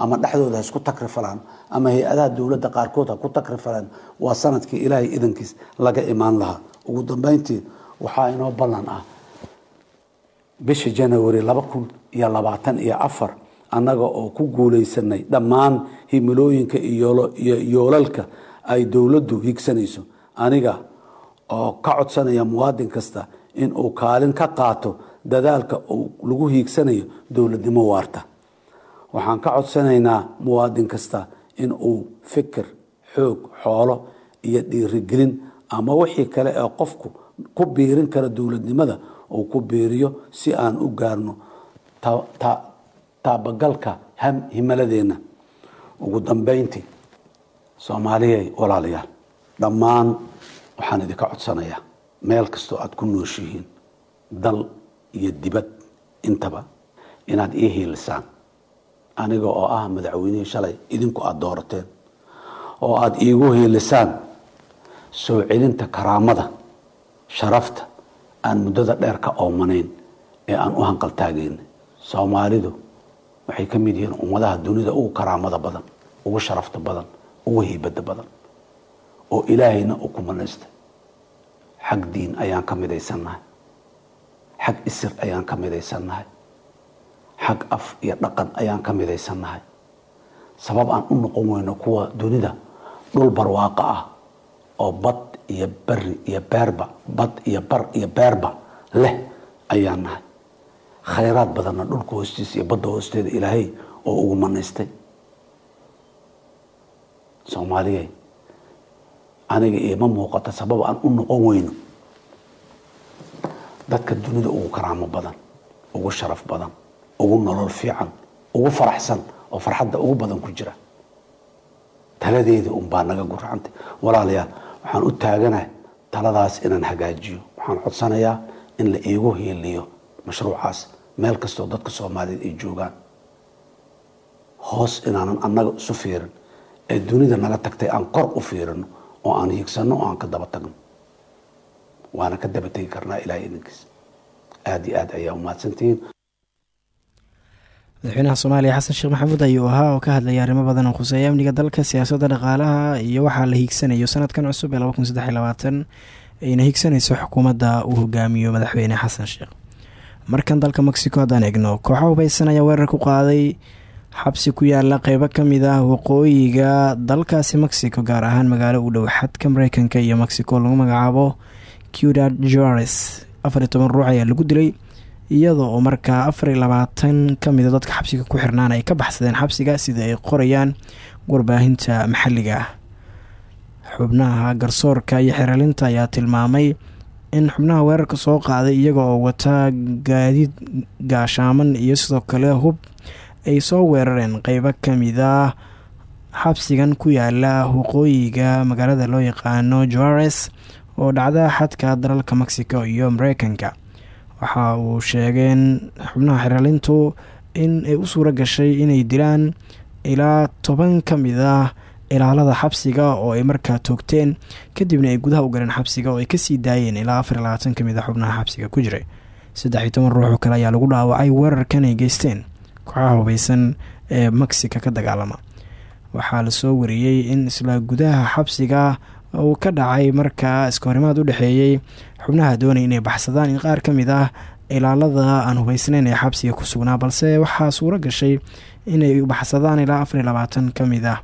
ama dhexdooda ha isku takrifalaan ama hay'adaha dowladda qaarkood ha ku takrifalaan waa sannadkii ilaahay idankiis laga imaan lahaa. Ugu dambeyntii waxaa inoo ballan ah bisha janawari laba kun iyo labaatan iyo afar annaga oo ku guuleysanay dhammaan himilooyinka iyo yoolalka ay dowladdu higsanayso aniga oo ka codsanaya muwaadin kasta in uu kaalin ka qaato dadaalka uu lagu hiigsanayo dowladnimo waarta. Waxaan ka codsanaynaa muwaadin kasta in uu fikir xoog xoolo iyo dhiirigelin ama wixii kale ee qofku ku biirin kara dowladnimada uu ku biiriyo si aan u gaarno ta- ta- taabagalka himaladeenna ugu dambeyntii soomaaliyay walaalayaal dhammaan waxaan idinka codsanayaa. Meel kastoo aad ku nooshihiin dal iyo dibad intaba inaad ii hiilisaan. Aniga oo ah madaxweynihii shalay idinku aada doorateen oo aada iigu hiilisaan. Soo celinta karaamada sharafta aan muddada dheer ka oomanayn ee aan u hanqaltaagayn soomaalidu waxay ka mid yihiin ummadaha dunida ugu karaamada badan ugu sharafta badan ugu hiibada badan oo ilaahayna uu ku manaystay xag diin ayaan ka midaysannahay xag isir ayaan ka midaysannahay. Xag af iyo dhaqan ayaan ka midaysannahay. Sabab aan u noqon weyno kuwa dunida dhul barwaaqo ah oo bad iyo bari iyo beerba bad iyo bar iyo beerba leh ayaan nahay. Khayraad badanna dhulka hoostiisa iyo badda hoosteeda ilaahay oo ugu manaystay. Soomaaliya aniga ioma muuqato sabab aan u noqon weyno dadka dunida ugu karaamo badan ugu sharaf badan ugu nolol fiican ugu faraxsan oo farxadda ugu badan ku jira. Taladeeda unbaa naga guracantay. Walaalayaal waxaan u taaganahay taladaas inaan hagaajiyo. Waxaan codsanayaa in la iigu hiiliyo mashruucaas meel kastoo dadka soomaaliyeed ay joogaan. Hoos inaanan annaga isu fiirin ee dunida naga tagtay aan kor u fiirino oo aan hiigsanno oo aan ka daba tagno waana ka daba tegi karnaa ilahay idinkiis aada iyo aad ayaa umahadsantihiin madaxweynaha soomaaliya xasan sheekh maxamuud ayuu ahaa oo ka hadlayay arrimo badan oo khuseeya amniga dalka siyaasadda dhaqaalaha iyo waxaa la hiigsanayo sanadkan cusub ee ayna hiigsanayso xukuumadda uu hogaamiyo madaxweyne xasan sheekh markan dalka mexico haddaan eegno kooxa hubaysan ayaa weerar ku qaaday xabsi ku yaalla qeybo ka mid ah waqooyiga dalkaasi mexico gaar ahaan magaalo u dhow xadka mareykanka iyo mexico lagu magacaabo jores afar iyo toban ruux ayaa lagu dilay iyadoo oo markaa afar iyo labaatan ka mida dadka xabsiga ku xirnaan ay ka baxsadeen xabsiga sida ay qorayaan warbaahinta maxalliga ah. Xubnaha garsoorka iyo xeralinta ayaa tilmaamay in xubnaha weerarka soo qaaday iyaga oo wata gaadiid gaashaaman iyo sidoo kale hub ay soo weerareen. Qeybo ka mid ah xabsigan ku yaalla waqooyiga magaalada loo yaqaano juares oo dhacda xadka dalalka mexico iyo mareykanka. Waxa uu sheegeen xubnaha xeralintu in ay u suuro gashay inay dilaan ilaa toban ka mid ah ilaalada xabsiga oo ay markaa toogteen kadibna ay gudaha u galeen xabsiga oo ay ka sii daayeen ilaa afar labaatan ka mid a xubnaha xabsiga ku jiray. Saddex iyo toban ruux oo kale ayaa lagu dhaawacay weerarkan ay geysteen kooxaha hubaysan ee mexica ka dagaalama. Waxaa la soo wariyey in isla gudaha xabsiga uu ka dhacay markaa iskahorimaad u dhexeeyey xubnaha doonay inay baxsadaan in qaar ka mid ah ilaalada aan hubaysnayn ee xabsiga ku sugnaa balse waxaa suuro gashay inay baxsadaan ilaa afar iyo labaatan ka mid ah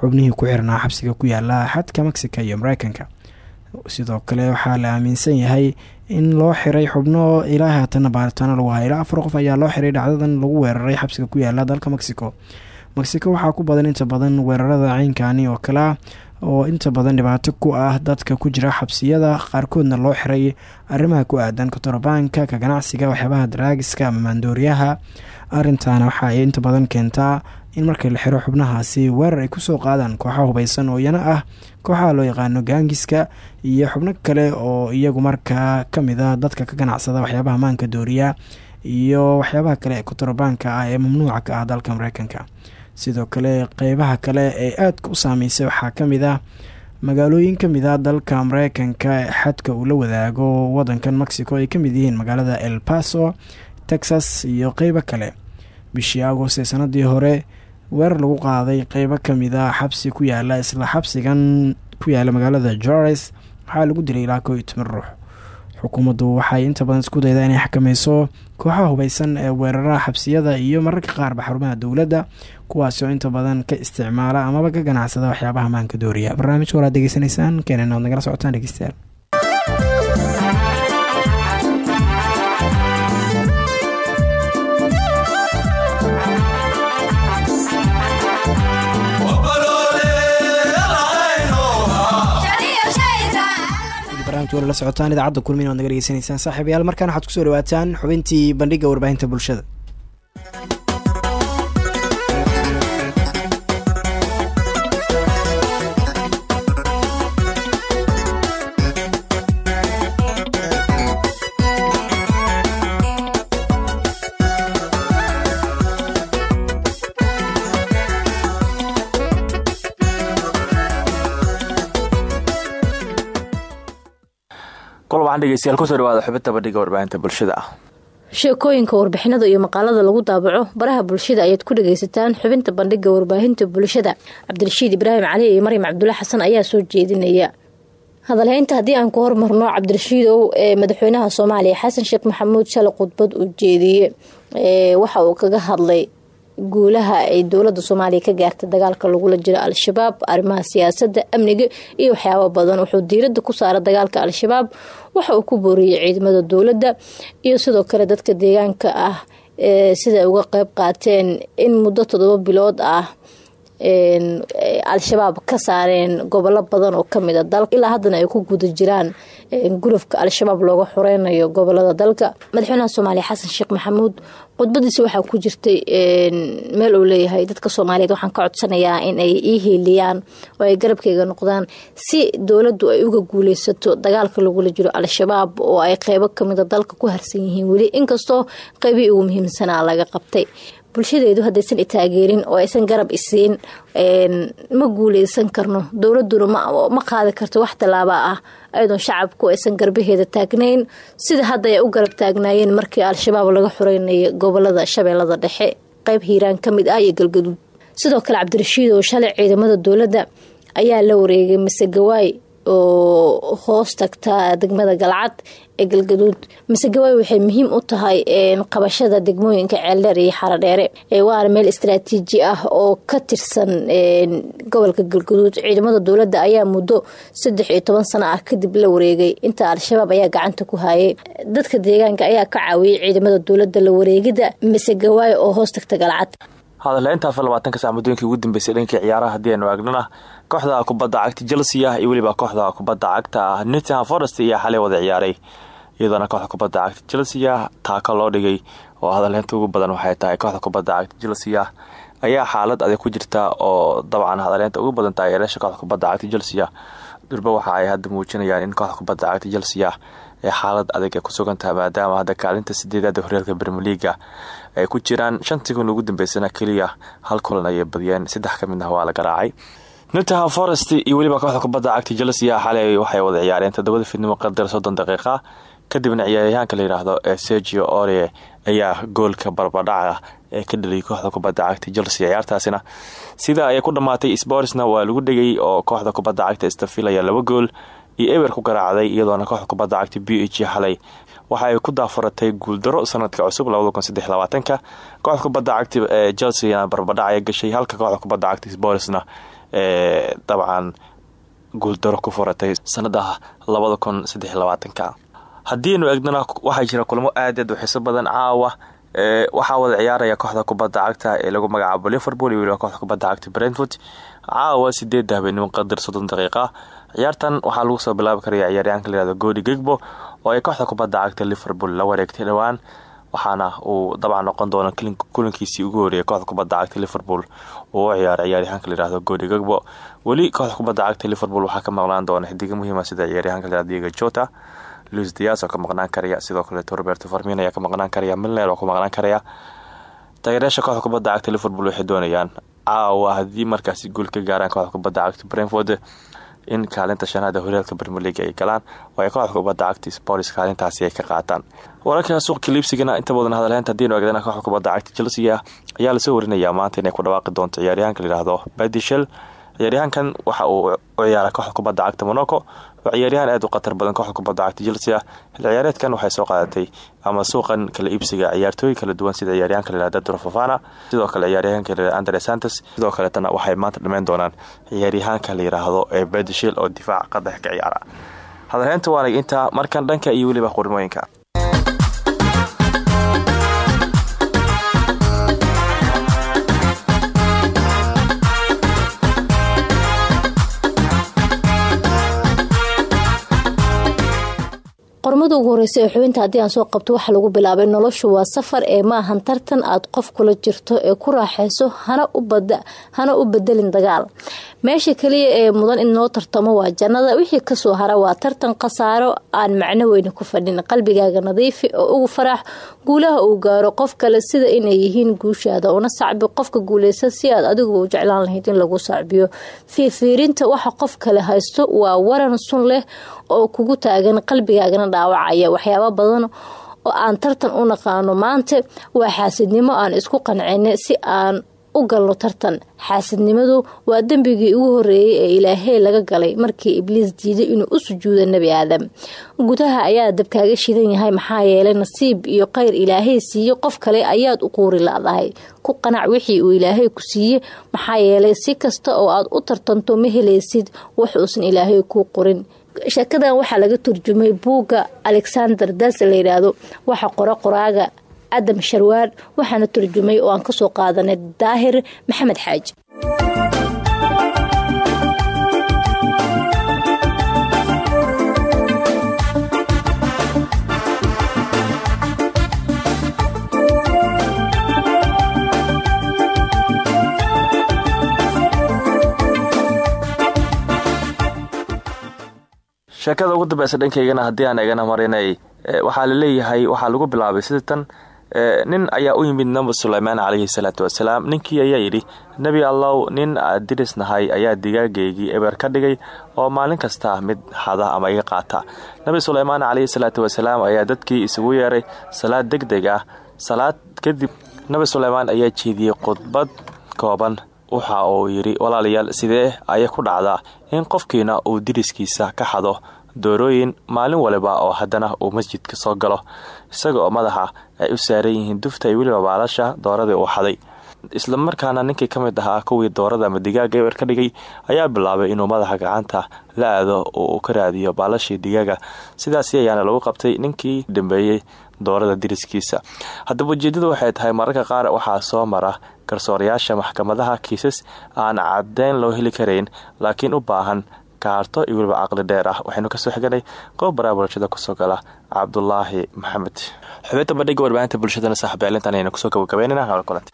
xubnihii ku xirnaa xabsiga ku yaalla xadka mexica iyo mareykanka sidoo kale waxaa la aaminsan yahay in loo xiray xubno ilaa haatana baaritaano lagu haya ilaa afar qof ayaa loo xiray dhacdadan lagu weeraray xabsiga ku yaalla dalka mexico. Mexico waxaa ku badan inta badan weerarada ceynkani oo kalea oo inta badan dhibaato ku ah dadka ku jira xabsiyada qaarkoodna loo xiray arrimaha ku aadan kotorabaanka ka ganacsiga waxyaabaha daraagiska ama maandooriyaha. Arintaana waxa ay inta badan keentaa in markii la xiro xubnahaasi weerar ay ku soo qaadaan kooxaha hubaysan oo iyana ah kooxaha loo yaqaano gaangiska iyo xubno kale oo iyagu markaa ka mid a dadka ka ganacsada waxyaabaha maanka dooriya iyo waxyaabaha kale ee kotorabaanka ah ee mamnuuca ka ah dalka mareykanka sidoo kale qeybaha kale ee aadka u saameysay waxaa ka mid ah magaalooyin ka mid ah dalka mareykanka xadka uu la wadaago wadankan mexico ay ka mid yihiin magaalada el paso texas iyo qeybo kale. Bishii agost ee sanadii hore weerar lagu qaaday qeybo ka mid a xabsi ku yaalla isla xabsigan ku yaalla magaalada jores waxaa lagu dilay ilaa koo iyo toban ruux xukuumaddu waxay inta badan isku daydaa inay xakameyso kooxaha hubaysan ee weeraraha xabsiyada iyo mararka qaarba xarumaha dowladda kuwaasi oo inta badan ka isticmaala amaba ka ganacsada waxyaabaha maanka dooriya. Barnaamijka walaad degeysanaysaan keenan oad nagala socotaan dhegeystayaal la socotaan. Idaacadda kulmin waad naga dhegeysanaysaan saaxiibayaal markaan waxaad ku soo dhawaataan xubintii bandhiga warbaahinta bulshada dhegeystayaal ku soo dhawaada xubinta bandhiga warbaahinta bulshada. Ah sheekooyinka warbixinada iyo maqaalada lagu daabaco baraha bulshada ayaad ku dhagaysataan xubinta bandhiga warbaahinta bulshada. Cabdirashiid ibraahim cali iyo maryam cabdulla xasan ayaa soo jeedinaya. Hadalhaynta haddii aan ku hormarno cabdirashiidow ee madaxweynaha soomaaliya xasan sheekh maxamuud shalay khudbad uu jeediye waxa uu kaga hadlay guulaha ay dowladda soomaaliya ka gaartay dagaalka lagula jiro al-shabaab arrimaha siyaasada amniga iyo waxyaabo badan. Wuxuu diirada ku saaray dagaalka al-shabaab waxa uu ku booriyey ciidamada dowladda iyo sidoo kale dadka deegaanka ah siday uga qeyb qaateen in muddo toddoba bilood ah al-shabaab ka saareen gobolo badan oo ka mid a dalka. Ilaa haddana ay ku guda jiraan gulufka al-shabaab looga xureynayo gobollada dalka. Madaxweynaha soomaaliya xasan sheekh maxamuud khudbadiisa waxaa ku jirtay meel uu leeyahay dadka soomaaliyeed waxaan ka codsanayaa in ay ii hiiliyaan oo ay garabkeyga noqdaan si dowladdu ay uga guuleysato dagaalka lagula jiro al-shabaab oo ay qeybo kamida dalka ku harsan yihiin weli. Inkastoo qeybihii ugu muhiimsanaa laga qabtay bulshadeedu haddaysan i taageerin oo aysan garab isiin ma guuleysan karno. Dowladuna ma qaadi karto wax tallaaba ah ayadoon shacabku aysan garbaheeda taagnayn. Sida hadda u garab taagnaayeen markii al-shabaab laga xureynayay gobollada shabeellada dhexe qeyb hiiraan ka mid ah iyo galgaduud. Sidoo kale cabdirashiid oo shalay ciidamada dowladda ayaa la wareegay masegawaay oo hoos tagta degmada galcad ee galgaduud masegawaay waxay muhiim u tahay qabashada degmooyinka ceeldheer iyo xaradheere. Waana meel istaraatiiji ah oo ka tirsan gobolka galgaduud. Ciidamada dowladda ayaa muddo saddex iyo toban sano ah kadib la wareegay. Inta al-shabaab ayaa gacanta ku hayay. Dadka deegaanka ayaa ka caawiyay ciidamada dowladda la wareegida masegawaay oo hoos tagta galcad. Hadalheynta afar labaatanka sac muddooyinkii ugu dambeysay dhankii ciyaaraha haddii aynu kooxda kubadda cagta chelsea ah iyo weliba kooxda kubadda cagta ah nottingham forest ayaa xalay wada ciyaaray iyadoona kooxda kubadda cagta chelsea taako loo dhigay oo hadalheynta ugu badan waxay tahay kooxda kubadda cagta chelsea ayaa xaalad adag ku jirta oo dabcan hadalheynta ugu badan tahay ereesha kooxda kubadda cagta chelsea durba waxa ay hadda muujinayaan in kooxda kubadda cagta chelsea ee xaalad adag ku sugan tahay maadaama hadda kaalinta sideedaad ee horyaalka brmeliga ay ku jiraan shantii kun ugu dambeysana keliya hal kulan ayay badiyeen. Saddex ka midna waa la garaacay. Nottingham forest iyo weliba kooxda kubadda cagta chelsea xalay waxay wada ciyaareen toddobada fiidnimo qadar soddon daqiiqa kadibna ciyaaryahaanka la yidhaahdo ee sergio ore ayaa goolka barbadhaca ee ka dhaliyay kooxda kubadda cagta chelsea. Ciyaartaasina sida ay ku dhammaatay sporsna waa lagu dhegay oo kooxda kubadda cagta stafil ayaa laba gool iyo eber ku garaacday iyadoona kooxda kubadda cagta b xalay waxa ay ku daafuratay guuldaro sanadka cusub labadakunsadelabaatanka kooxda kubadda cagta ee chelsea barbadhac ay gashay halka kooxda kubadda cagta sporsna ee dabcan guuldaro ku furatay sanada labada kun haddiinu eegnana waxaa jira kulamo aad aad u xiiso badan caawa waxaa wada ciyaaraya kooxda kubadda cagta ee lagu magacaabo liverpool iyo kooxda kubadda cagta brentford. Caawa sideedda habeenimo qadar soddon daqiiqa. Ciyaartan waxaa lagu soo bilaabi karaya ciyaaryahanka layihahdo godi gegbo oo ay kooxda kubadda cagta liverpool la wareegtay dhowaan waxaana uu dabcan noqon doona kulankiisii ugu horeeyay kooxda kubadda cagta liverpool. Uu u ciyaaryahanka layihahdo godi gegbo weli kooxda kubadda cagta liverpool waxaa ka maqnaan doona xidiga muhiima sida ciyaaryahanka layihahdo diego jota luis dias oo ka maqnaan karaya sidoo kaleeto roberto farmin ayaa ka maqnaan karaya milner oo ka maqnaan karaya. Taageerayaasha kooxda kubadda cagta liverpool waxay doonayaan caawa haddii markaasi guul ka gaaraan kooxda kubadda cagta brentford in kaalinta shanaada horyaalka brmelig ay galaan oo ay kooxda kubadda cagta spors kaalintaasi ay ka qaataan. Wararka suuqka liibsigana inta badan hadalheynta haddiinu eegdana kooxda kubadda cagta chelsea ah ayaa la soo warinayaa maanta inay ku dhawaaqi doonto ciyaaryahanka layidhaahdo badishel ciyaaryahankan waxa uu u ciyaara kooxda kubadda cagta monaco oo ciyaaryahan aad u khatar badan kooxda kubadda cagta chelsea xil ciyaareedkan waxay soo qaadatay ama suuqan kala iibsiga ciyaartooy kala duwan sida ciyaaryahanka layihahda drofofana sidoo kale ciyaaryahanka layihahda andre santos sidoo kaleetana waxay maanta dhammeyn doonaan ciyaaryahaanka la yidhaahdo ee badishil oo difaac qadax ka ciyaara hadalheynta waanag intaa markan dhanka iyo weliba qormooyinka qormada ugu horeysa ee xubinta haddii aan soo qabto waxaa lagu bilaabay noloshu waa safar ee maahan tartan aad qof kula jirto ee ku raaxeyso hana u bedelin dagaal. Meesha kaliya ee mudan in loo tartamo waa jannada wixii ka soo hara waa tartan khasaaro aan macno weyne ku fadhin. Qalbigaaga nadiifi oo ugu faraax guulaha uu gaaro qof kale sida inay yihiin guushaada. Una sacbi qofka guuleysan si aad adiguba u jeclaan lahayd in lagu sacbiyo fiifiirinta waxa qof kale haysto waa waran sun leh oo kugu taagan qalbigaagana dhaawacaya. Waxyaaba badan oo aan tartan u naqaano maanta waa xaasidnimo aan isku qancina si aan u galno tartan. Xaasidnimadu waa dembigii ugu horeeyey ee ilaahey laga galay markii ibliis diiday inuu u sujuudo nebi aadam. Gudaha ayaa dabkaaga shidan yahay maxaa yeelay nasiib iyo kheyr ilaahay siiye qof kale ayaad u quuri la-dahay ku qanac wixii uu ilaahay ku siiye maxaa yeelay si kasta oo aad u tartanto ma helaysid wax uusan ilaahay kuu qorin sheekadan waxaa laga turjumay buugga alexander das la yidhaahdo waxa qora qoraaga adam sharwaad waxaana turjumay oo aan ka soo qaadanay daahir maxamed xaaji sheekada ugu dambeysa dhankaygana haddii aan eegana marinay waxaa la leeyahay waxaa lagu bilaabay sida tan nin ayaa u yimid nabi suleymaan calayhi salaatu wasalaam. Ninkii ayaa yidhi nebi allow nin aad dirisnahay ayaa digaageygii eber ka dhigay oo maalin kasta mid xada ama iga qaata. Nebi suleymaan calayhi salaatu wasalaam ayaa dadkii isugu yeeray salaad deg deg ah. Salaad kadib nebi suleymaan ayaa jeediyey khudbad kooban waxa uu yidhi walaalayaal sidee ayay ku dhacdaa in qofkiina uu diriskiisa ka xado doorooyin maalin waliba oo haddana uu masjidka soo galo? Isaga oo madaxa ay u saaran yihiin dufta iyo weliba baalasha dooradii uu xaday. Isla markaana ninkii ka mid ahaa kuwii doorada ama digaaga eber ka dhigay ayaa bilaabay inuu madaxa gacanta la aado oo uu ka raadiyo baalashii digaaga. Sidaasi ayaana lagu qabtay ninkii dambeeyey doorada diriskiisa haddaba ujeedadu waxay tahay mararka qaar waxaa soo mara garsoorayaasha maxkamadaha kiisas aan caddeyn loo heli karayn laakiin u baahan kaarto iyo weliba caqli dheer ah. Waxaynu ka soo xiganay qof baraa bulshada ku soo gala cabdulaahi maxamed. Xubinta bandhiga warbaahinta bulshadana saaxiibaalintan ayaynu ku soo gabagabeynana kulanti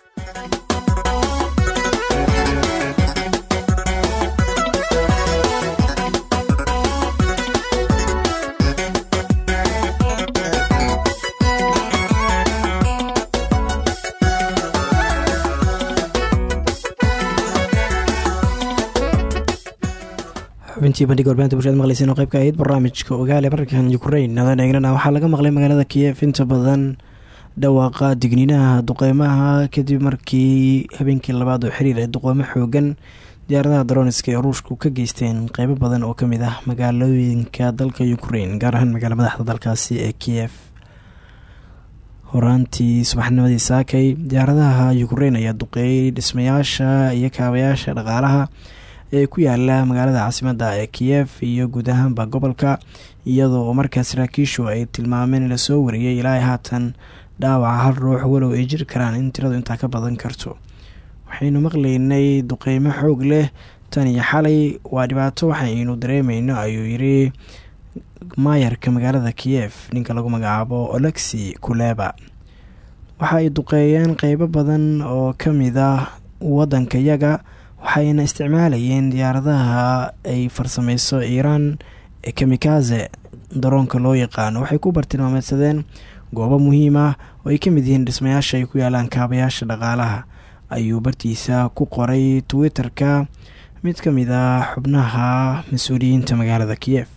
xubintii bandhiga warbaahinta bulshada maqleysan oo qaybka ahayd barnaamijka ogaale markan ukrain adaan eegnana waxaa laga maqlay magaalada kiyef inta badan dhawaaqa digniinaha duqeymaha kadib markii habeenkii labaad oo xiriir ee duqeymo xoogan diyaaradaha daroniska ee ruushku ka geysteen. Qeybo badan oo ka mid ah magaalooyinka dalka ukrain gaar ahaan magaala madaxda dalkaasi ee kiyef horaantii subaxnimadii saakay diyaaradaha ukrain ayaa duqeeyey dhismayaasha iyo kaabayaasha dhaqaalaha ee ku yaalla magaalada caasimada ee kiyef iyo guud ahaanba gobolka iyadoo markaa saraakiishu ay tilmaameen la soo wariyey ilaa haatan dhaawaca hal ruux walow ay jiri karaan in tiradu intaa ka badan karto. Waxaynu maqleynay duqeymo xoog leh tan iyo xalay waa dhibaato waxaynu dareemeyno ayuu yiri maayarka magaalada kiyef ninka lagu magacaabo olexi kuleba. Waxa ay duqeeyeen qeybo badan oo ka mid ah wadanka yaga waxayna isticmaalayeen diyaaradaha ay farsameyso iiraan ee kamikaze daroonka loo yaqaano waxay ku bartilmaameedsadeen goobo muhiim ah oo ay ka mid yihiin dhismayaasha ay ku yaalaan kaabayaasha dhaqaalaha. Ayuu bartiisa ku qoray twitter-ka. Mid ka mid ah xubnaha mas'uuliyiinta magaalada kiyef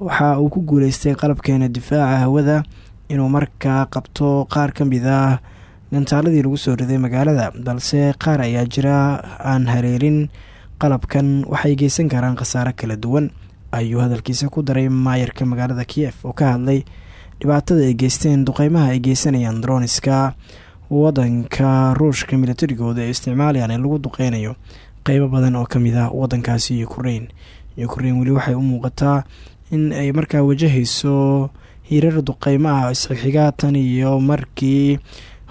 waxa uu ku guuleystay qalabkeena difaaca hawada inuu markaa qabto qaar ka mid ah gantaaladii lagu soo riday magaalada balse qaar ayaa jira aan hareerin qalabkan waxay geysan karaan khasaare kala duwan ayuu hadalkiisa ku daray maayarka magaalada kiyef oo ka hadlay dhibaatada ay geysteen duqeymaha ay geysanayaan droniska wadanka ruushka militarigooda ee isticmaalayaan lagu duqeynayo. Qeybo badan oo ka mid ah wadankaasi ukrain ukrain weli waxay u muuqataa in ay markaa wajahayso hirar duqeymo ah isxixiga tan iyo markii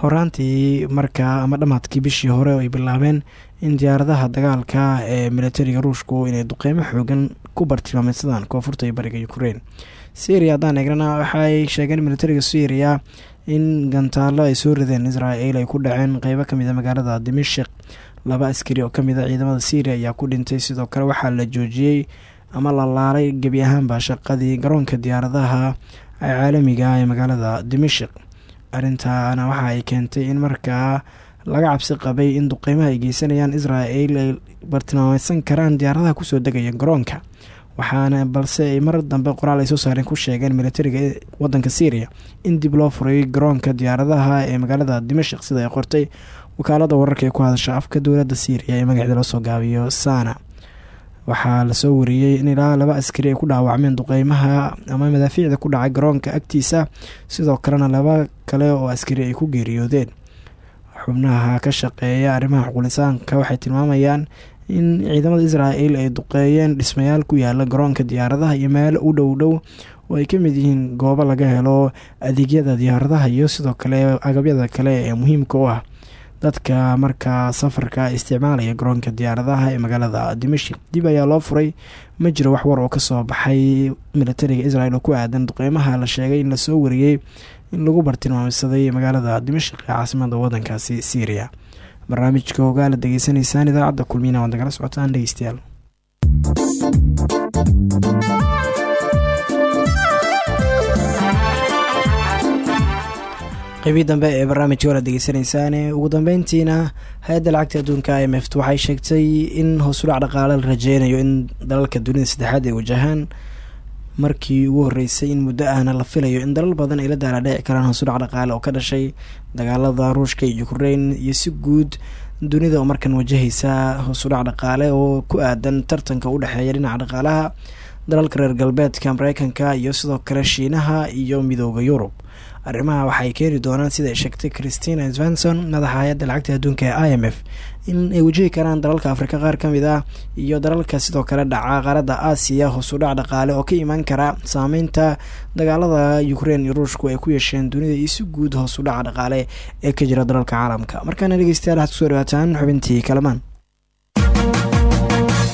horaantii markaa ama dhammaadkii bishii hore ay bilaabeen in diyaaradaha dagaalka ee militariga ruushku inay duqeymo xoogan ku bartilmaameysadaan koonfurta iyo bariga ukrain syria haddaan eegnana waxaay sheegeen militariga syria in gantaalo ay soo rideen israel ay ku dhaceen qeybo ka mid a magaalada dimashik laba askari oo ka mid a ciidamada syria ayaa ku dhintay sidoo kale waxaa la joojiyey ama la laalay gebi ahaanba shaqadii garoonka diyaaradaha caalamiga ee magaalada dimashik arrintaana waxa ay keentay in markaa laga cabsi qabay in duqeymaha ay geysanayaan israel ay bartilmaameysan karaan diyaaradaha ku soo degaya garoonka. Waxaana balse ay mar dambe qoraal ay soo saareen ku sheegeen militariga wadanka syria in dib loo furay garoonka diyaaradaha ee magaalada dimashik sida ay qortay. Wakaalada wararka ee ku hadasha afka dowladda syriya ee magaceeda loo soo gaabiyo sana waxaa la soo wariyey in ilaa laba askari ay ku dhaawacmeen duqeymaha ama madaafiicda ku dhacay garoonka agtiisa. Sidoo kalena laba kale oo askari ay ku geeriyoodeen. Xubnaha ka shaqeeya arrimaha xuquulisaanka waxay tilmaamayaan in ciidamada israel ay duqeeyeen dhismayaal ku yaalla garoonka diyaaradaha iyo meelo u dhow dhow oo ay ka mid yihiin goobo laga helo adeegyada diyaaradaha iyo sidoo kale agabyada kale ee muhiimka u ah dadka markaa safarka isticmaalaya garoonka diyaaradaha ee magaalada dimashik dib ayaa loo furay. Ma jiro wax war oo ka soo baxay. Militariga israel oo ku aadan duqeymaha la sheegay in la soo wariyey in lagu bartilmaameysaday magaalada dimashik ee caasimada wadankaasi syriya barnaamijka ogaala degeysanaysaan idaacadda kulmina waad socotaan dhegeystayaal qeybii dambe ee barnaamijka wala degeysanaysaan ugu dambeyntiina hay'adda lacagta adduunka m f waxay sheegtay in hoosudhac dhaqaale la rajeynayo in dalalka dunida saddexaad ay wajahaan. Markii ugu horeysay in muddo ahna la filayo in dalal badan ay la daalaadhici karaan hoosudhac dhaqaale oo ka dhashay dagaalada ruushka iyo ukrein iyo si guud dunida oo markan wajahaysa hoosudhac dhaqaale oo ku aadan tartanka u dhexeeya dhinaca dhaqaalaha dalalka reer galbeedka mareykanka iyo sidoo kale shiinaha iyo midooda yurub arrimaha waxay keeni doonaan sida ay sheegtay christina svanson madaxa hay'adda lacagta adduunka ee i m f. In ay wajihi karaan dalalka afrika qaar ka mid ah iyo dalalka sidoo kale dhaca qaaradda aasiya hoosudhac dhaqaale oo ka imaan kara saameynta dagaalada ukrein iyo ruushku ay ku yeesheen dunida si guud hoosudhaca dhaqaale ee ka jira dalalka caalamka. Markaana dhegeystayaal waxaad ku soo dhawaataan xubintii kalamaan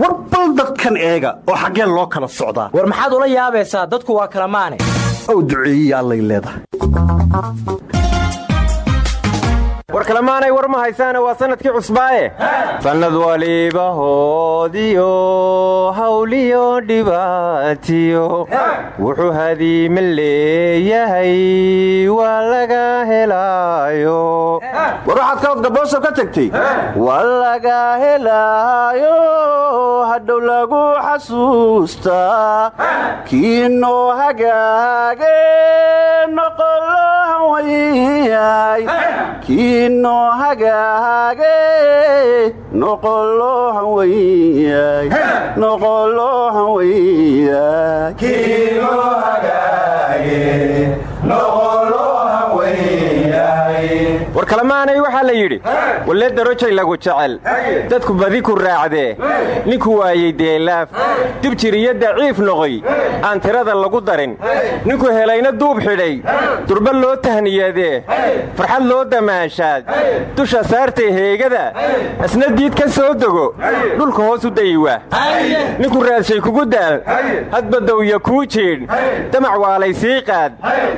war bal dadkan eega oo xaggee loo kala socdaa. War maxaad ula yaabaysaa dadku waa kala maane. Ow duceeyiya allay leedahay war kalemaanay war ma haysaane waa sannadkii cusbaaye. Sannad waliba hoodiyo hawliyo dhibaatiyo. Wuxuu hadiima leeyahay waa laga helaayo. War kalod gabooso ka tegtey waa laga helaayo hadhow lagu xasuustaa. Kiinoo hagaage noqolohan wayay kiinoo hagaage noqolohan wayay war kalemaanay waxaa la yidhi walle darojay lagu jecel. Dadku badi ku raacdee ninku waayey deelaaf dib jiriyo daciif noqoy. Aan tirada lagu darin. Ninku helayna duub xidhay. Durba loo tahniyadee farxad loo damaashaad dusha saartay heegada. Asna diid ka soo dego dhulka hoos u dayiwa ninku raadshay kugu daal. Hadbadowya kuu jiidh damac waalay sii qaad.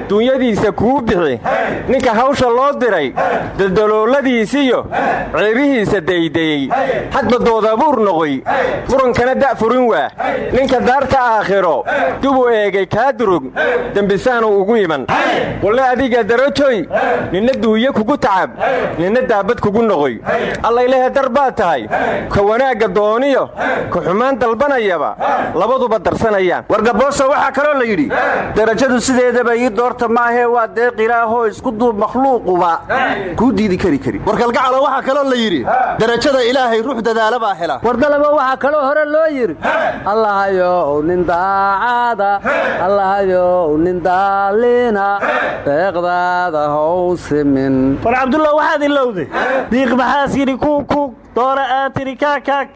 Duunyadiisa kuu bixi. Ninka hawsha loo diray daldalooladiisiyo ceebihiisa daydayey hadbadooda abuur noqoy. Furankana da' furin waa. Ninka daarta aakhiro dubuu eegay kaa durug dembisaanu ugu iman. Walle adiga darajoy ninna duuye kugu tacab ninna daabad kugu noqoy. Allaylehe dar baad tahay. Ka wanaagga dooniyo ka xumaan dalbanayaba labaduba darsanayaan. Wargabooso waxaa kaloo la yidhi darajadu sideedaba ii doorta maahee waa deeq ilaahoo isku duub makhluuquba kuu diidi kari kari. Warkalgacalo waxaa kaloo la yidhi darajada ilaahay ruux dadaala baa hela wardalaba waxaa kaloo hore loo yidhi allahayow nin daacada allahayow nin daalina deeqdaada how simin war cabdullah waxaad ilowday diiq maxaas yidhi kuukug doora aad tidhi kaakaag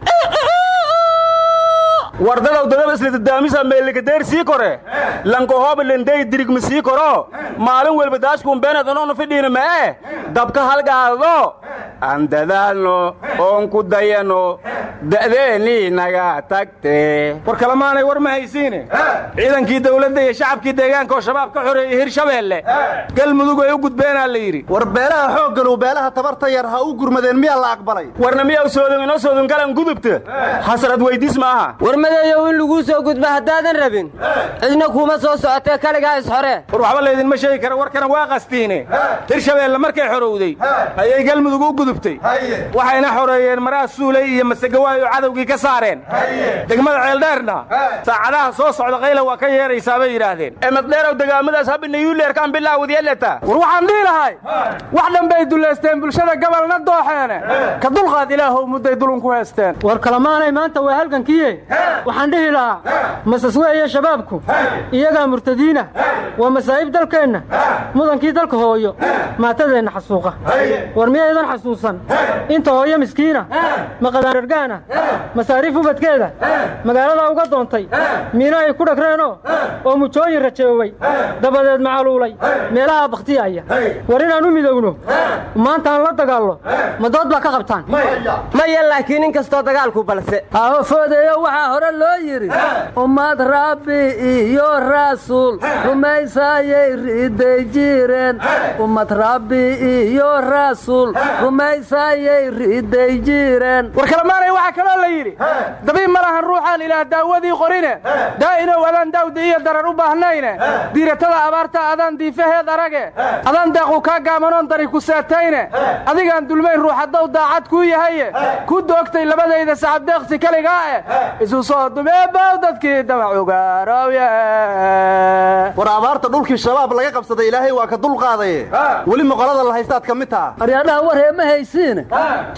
wardadow dadaba isladadaamisa meelikadeer sii kore. Lankahoobalendey dirigma sii koro. Maalin welba daashkuun beenad anoona fidhiina ma'e dabka halgaado aan dadaalno oon ku dayano. Da'deennii naga tagtee war kalemaanay war ma haysiine? Ciidankii dawladda iyo shacabkii deegaanka oo shabaab ka xoreeyey hirshabeelle galmudug ay u gudbeenaa la yidhi. War beelaha xooggalu beelaha tabarta yar ha u gurmadeen miyaa la aqbalay? Warna miyaa soodon inoo soodon galan gudubta xasrad weydiis maaha. War madeeyow in laguu soo gudba haddaadan rabin. Cidna kuuma soo socotee kaligaa isxore war waxba laydinma sheegi kara warkana waa qastiine hirshabeelle markay xorowday ayay galmudug u gudubtay. Waxayna xoreeyeen maraa suulay iyo masegawaay oo cadowgii ka saareen. Degmada ceeldheerna saacadaha soo socda qayla waa ka yeeraysaa bay yidhaahdeen. Emadheerow degaamadaas habinayuuleerkaan bilaawdiyaleta war waxaan dhihi lahay wax dhan bay dullaysteen bulshada gobolna dooxeene. Ka dulqaad ilaahow mudday dulun ku heesteen war kalamaanay maanta waa halgankiiye waxaan dhihi lahaa masas weeye shabaabku iyagaa murtadiina waa masaa'ib dalkeenna mudankii dalka hooyo maatadeenna xasuuqa. War miyaydan xasuusan inta hooyo miskiina maqadaanargaana masaariif ubadkeeda magaaladaa uga doontay miina ay ku dhagreenoo oo mujooyin rajeeway dabadeed macaluulay meelaha bakhtiyaya war inaan u midowno maanta aan la dagaallo ma dood baa ka qabtaan? Maya laakiin in kastoo dagaalku balse hore loo yidhi ummad rabbi iyo rasuul rumaysaayay riday jireen. Ummad rabbi iyo rasuul rumaysaayay riday jireen. War kalemaanay waxaa kaloo la yidhi dabiib ma lahan ruuxaan ilaah daawadii qorine. Daa'inow adaan daawda iyo darar u baahnayne diiratada abaarta adaan diifaheed arage. Adaan daaqu kaa gaamanoon dari ku saatayne. Adigaan dulmayn ruux haddow daacad kuu yahaye ku doogtay labadayda sacabdeeqsi kaligaa eh isu soo dumeebow dadkii damacugaarowye war abaarta dhulkii shabaab laga qabsaday ilaahay waa ka dulqaadaye weli moqolada la haystaad ka mid taha. Aryaadhaha warhee ma haysiine.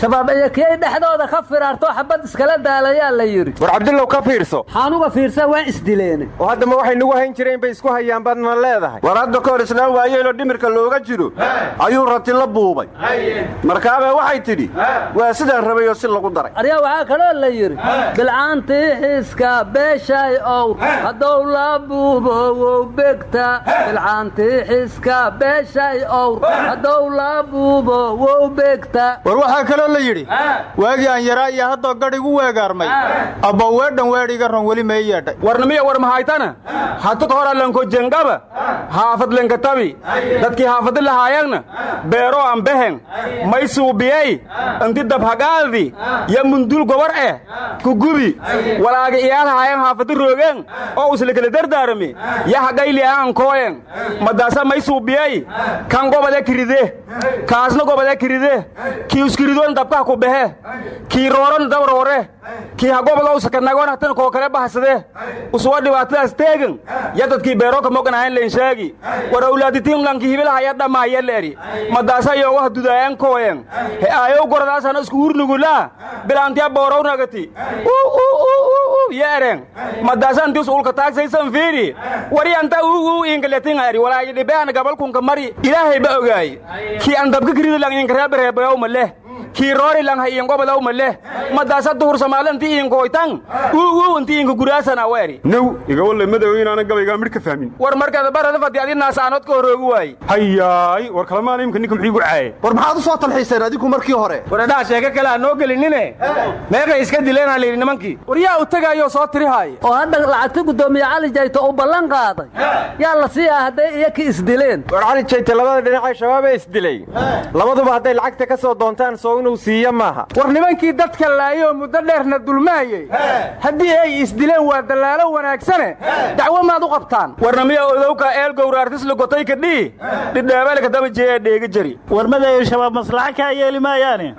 Shabaab iyakiyay dhexdooda ka firaarto xabad iskala daalayaa la yidhi. War cabdillow ka fiirso. Xaanuga fiirsa waa isdileene. Oo haddama waxay nagu hayn jireen bay isku hayaan badna leedahay. War hadda ka hor islaan waayeeloo dhimirka looga jiro. Ayuu rati la buubay. Markaabee waxay tidhi waa sidaan rabayoo si lagu daray. Aryaa waxaa kaloo la yidhi bilcaantii xiiska beeshay ow. Haddow la buubowow begta. Bilcaantii xiiska beeshay owr haddow la buubowow begta. War waxaa kaloo la yidhi waagii aan yaraa iyo haddoo gadhigu weegaarmay abba weedhan weedhiga ron weli mee yeedhay. Warnamiya war mahaytana hatu ka hor allanko jengaba? Haafad lenkatabi dadkii haafadi lahaayagna beero aan behen may suubiyey inti dabhagaadi ya mundul gobar eh? Kugubi walaaga iyaalahayan haafadi roogeen oo uslekele dardaarami ya hagayli aan kooyen madaasa may suubiyey kan gobade kiride. Kaasna gobade kiride. Kii uskiridoon dabkaha ku behe. Kii rooron dab roore kii hagobodow sakanagoon hatan koo kale bahsade usuwa dhibaatadaas teegan ya dadkii beerooka moganahayn lenshaagi war awlaaditiin lanki hibilahaya dhammaaya leeri. Madaasa yo wah dudaayan kooyen. He aayow goradaasana isku hurnugulaa bilaantiya boorow nagati. Yeeren madaasantis ulka taagsaysan fiiri. Wari anta uu ingaletin ari walaayi dhibeana gabalkunka mari. Ilaahay ba ogaay. Kii an dabka kiridi lang inkareebareebayow maleh kii roori lang ha iingobodaw maleh madaasa duhur somaalanti iinkoytan uu uu inti iinka guraasana weeri now igawale madow inaana gabaygaa midh ka fahmin war markaad barada fadi adi naasaanood ka horoogi waaye hayaay war kalamaana imka ninka muxuu igu caaye war maxaad u soo talxiiseen adigu markii hore. Waradhaha sheeko kale ha noo gelinine meeqay iska dileenaa layidhi nimankii war yaa u tegayoo soo tirihaaya oo hadda lacagti guddoomiye cali jayto uu ballan qaaday yaa la siiyaa hadday iyaki isdileen war cali jayte labada dhinacee shabaabee isdilay labaduba hadday lacagta ka soo doontaan soo inuu siiyo maaha. War nimankii dadka laayoo muddo dheerna dulmaayey. Haddii ay isdileen waa dallaalo wanaagsane dacwo maad u qabtaan. Warnamiya odowka eel gowraartisla gotay kadhii dhidheebelka daba jeeya dheegi jari. War madayo shabaab maslaxa kaa yeeli maayaane?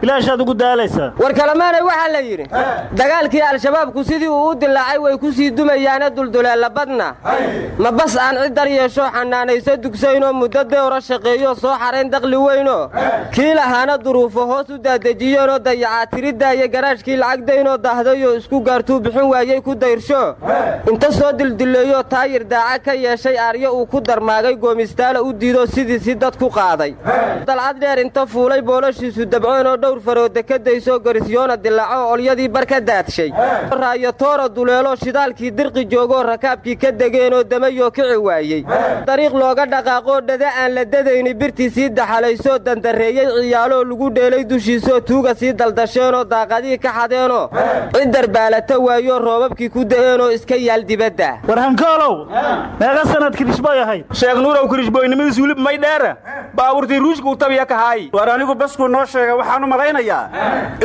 Bilaashaad ugu daalaysaa war kalemaanay waxaa la yidhi dagaalkii al-shabaabku sidii uu u dilaacay way ku sii dumayaana dulduleella badna ma bas aan cid dar yeesho xanaanayso dugsaynoo muddo deora shaqeeyo soo xarayn daqli weynoo kii lahaana duruufo hoos u daadejiyeenoo dayacaa tiridda iyo garaashkii lacag daynoo dahdayoo isku gaartuu bixin waayey ku dayrsho. Inta soo dildileeyoo taayir daaca ka yeeshay aaryo uu ku darmaagay goomistaala u diidoo sidiisii dad ku qaaday. Dalcad dheer inta fuulay boolashiisu dabcoonoo dhowr farooda ka daysoo garisyoona dilaaco olyadii bar ka daadshay raayo toora duleeloo shidaalkii dirqi joogoo rakaabkii ka degeenoo damayoo kici waayey. Dariiq looga dhaqaaqoo dhada aan la dadayni birtii sii daxalaysoo dandarreeyey ciyaaloo lagu dheel yeelay dushiisoo tuuga sii daldasheenoo daaqadihii ka xadeenoo cid darbaalata waayoo roobabkii ku da'eenoo iska yaal dibadda. War hankoolow meeqa sanad kirishboy ahayd. Sheekh nuurow kirishboynimadiis wili may dheera. Baabuurtii ruushka u tabiya ka haay war anigu baskuu noo sheegay waxaan u malaynayaa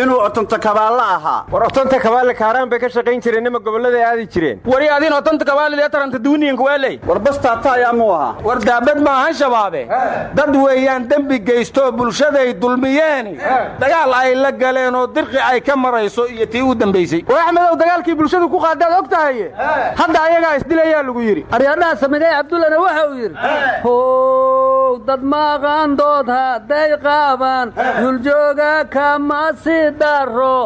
inuu otonta kabaallo ahaa. War otonta kabaalle kaaraan bay ka shaqayn jireen nima gobollada aadi jireen. Wari adin otonta kabaalidee taranta duuniyanka weeley war bastaata ayaa muu ahaa. War daabad maahan shabaabe. Dad weeyaan dembi geystoo bulshaday dulmiyeeni dagaal ay la galeen oo dirqi ay ka marayso iyo tii u dambaysay. War axmedow dagaalkii bulshadu ku qaadaad og tahaye hadda ayagaa isdilayaa lagu yidhi. Aryaadhaha samidey cabdullana waxa uu yidhi how dad maqaandood hadday qaabaan duljooga kama si daro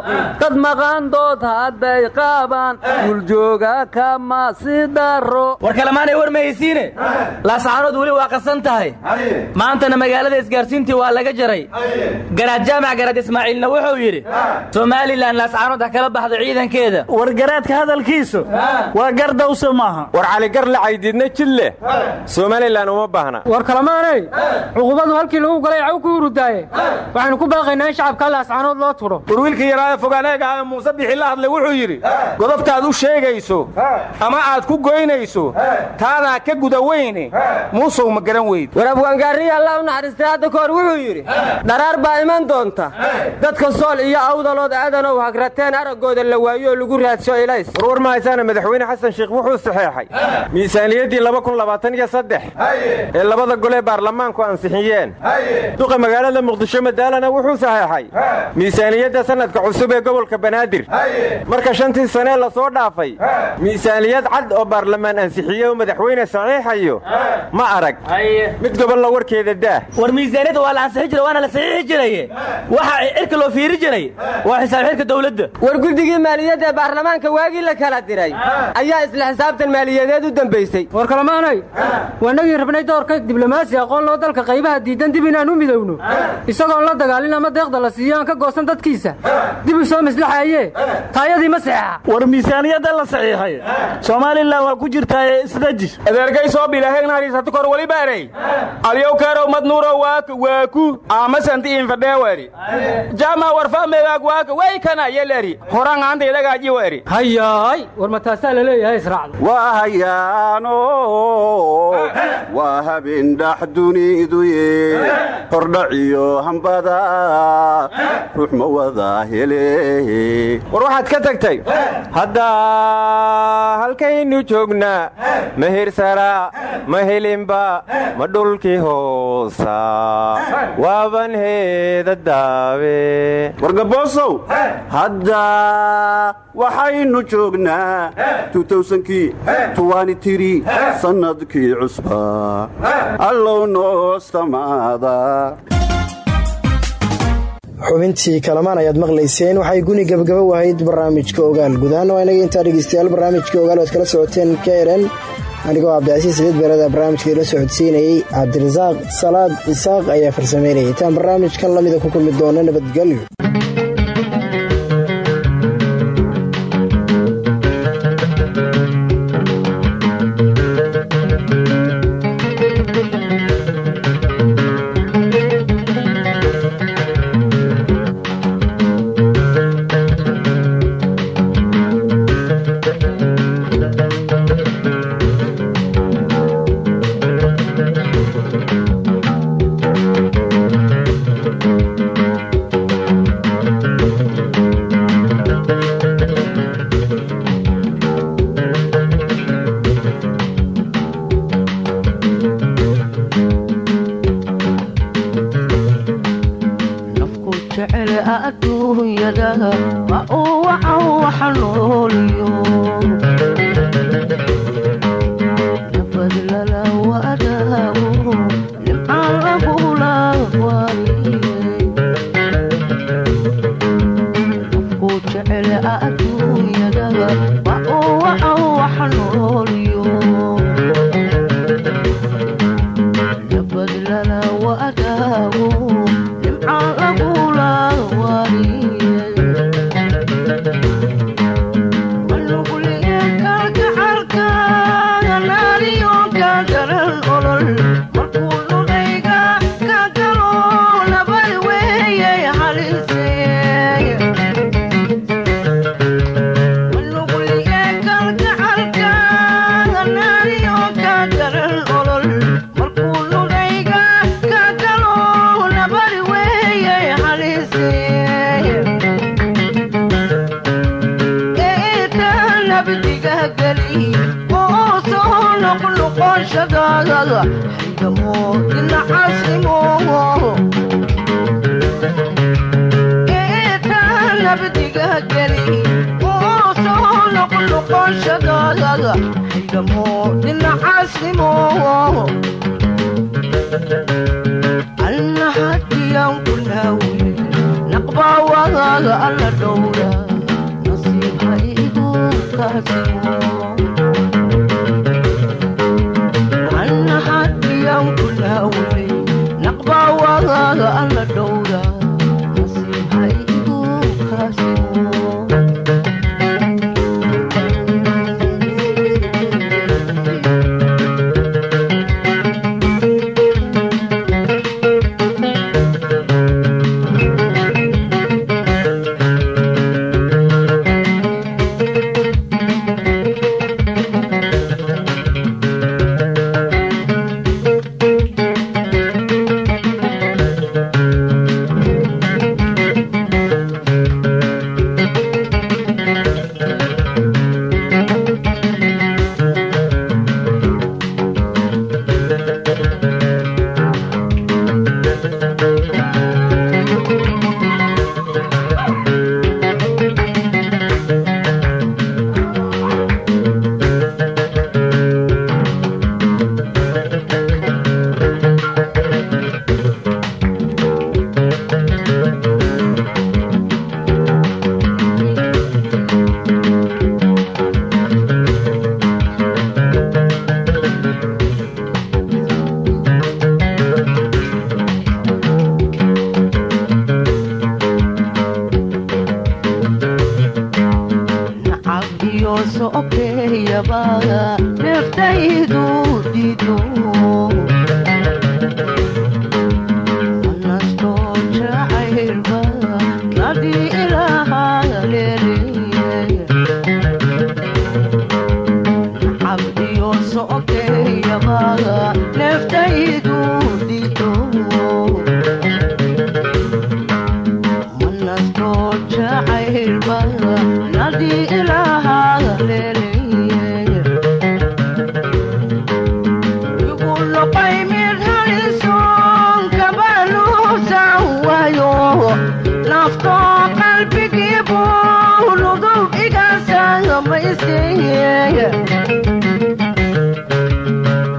dad maqaandood hadday qaabaan duljooga kama si daro war kalemaanay war mahaysiine laasaxaanood weli waa qasan tahay. Maantana magaalada isgaarsiintii waa laga jaray. Garaad jaamac garaad ismaaciilna wuxuu yidhi somalilan laascaanood ha kala baxdo ciidankeeda. War garaadka hadalkiisu waa gardawse maaha. War caligar la caydiidna jid leh somalilan uma baahna kalamaanay cuqubadu halkii lagu galay caw ku urudaaye waxaynu ku baaqaynaa in shacabka laascaanood loo tudho war wiilkii yaraaye fogaaneega ah muuse bixi la hadlay wuxuu yidhi godobtaad u sheegayso ama aad ku goynayso taadaa ka guda weyne. Muusow ma garan weyd war abwaangaariya allah u naxariistay hadda ka hor wuxuu yidhi dharaar baa iman doonta. Dadka sool iyo awdalood aadanow hagrateen araggooda la waayo oo lagu raadsho ilays. Warwar ma haysaana madaxweyne xasan sheikh wuxuu saxeexay. Miisaaniyaddii ee labada golee baarlamaanku ansixiyeen. Duqa magaalada muqdisho madaalana wuxuu saxeexay miisaaniyadda sanadka cusub ee gobolka banaadir. Marka shantii sanee la soo dhaafay miisaaniyad cad oo baarlamaan ansixiye oo madaxweyne saxiixayo ma arag. Mid gobolla warkeeda daah war miisaaniyadda waa la ansixi jiray waana la saxiixi jiraye waxa cirka loo fiiri jiray waa xisaab xirka dawladda war guddigii maaliyadda ee baarlamaanka waagii la kala diray ayaa isla xisaabtan maaliyadeed u dambaysay. War kalamaanay? Waanagii rabnay doorka diblomaasi aqoon loo dalka qaybaha diidan dib inaan u midowno isagoon la dagaalin ama deeqda la siiyo aan ka goosan dadkiisa. Dib u soo maslaxaye taayadii ma saxeexa war miisaaniyadda la saxiixay. Somalilan waa ku jirtaaye isdaji adeergay soo bilaahegnariisatu kor wali baarey alyow keerow madnuuro waaka waaku aamasanti infadheeweri jama warfaameegaag waaka way kana yeleri. Horan aanta idagaaji weri hayaay war ma taasaa la leeyahay israacda waa hayaano waa habindhax duniduye hordhaciyo hambada ruux ma wada hele. War waxaad ka tagtay hadda halkaynu joognaa ma hirsara ma helinba ma dhulkii hoosa. Waaban heeda daawe. Wargaboosow hadda waxaynu joognaa kii tuwanitiri sannadkii cusba. Allow noostamaada. Xubintii kalamaan ayaad maqlayseen waxay guni gabagaba wahayd barnaamijka ogaal gudahaan waa inaga intaa dhegeystayaal barnaamijka ogaal oad kala socoteen keren anigoo cabdicasiis saliid beerada barnaamijka ila socodsiinayey cabdirasaaq salaad isaaq ayaa farsameynayay. Intaan barnaamijkan lamida ku kulmi doono nabadgelyo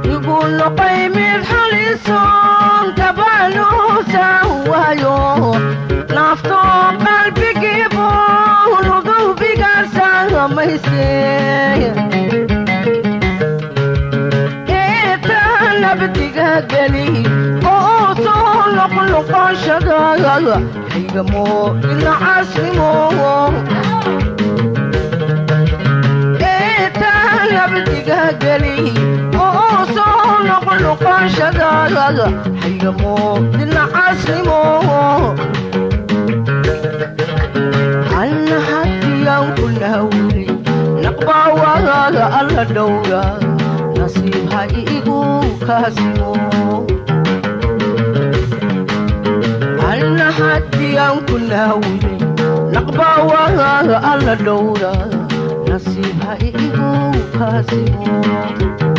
Yuguloqay mid halisoon kabaluusan waayo nafto qalbigiibu nudub igasangamaysiye nabdiga geli oo soo noqnoqoshadaada xigamo dhinacasnimo nabdiga geli oo soo noqnoqoshadaada xigamo dhinacasnimo alla hadiyan ku naawili naqbaawagaada alla dhowra nasiib ha igu kaasimo alla hadiyan ku naawile naqbaawagaada alla dhowra nasiib ha igu kaasimo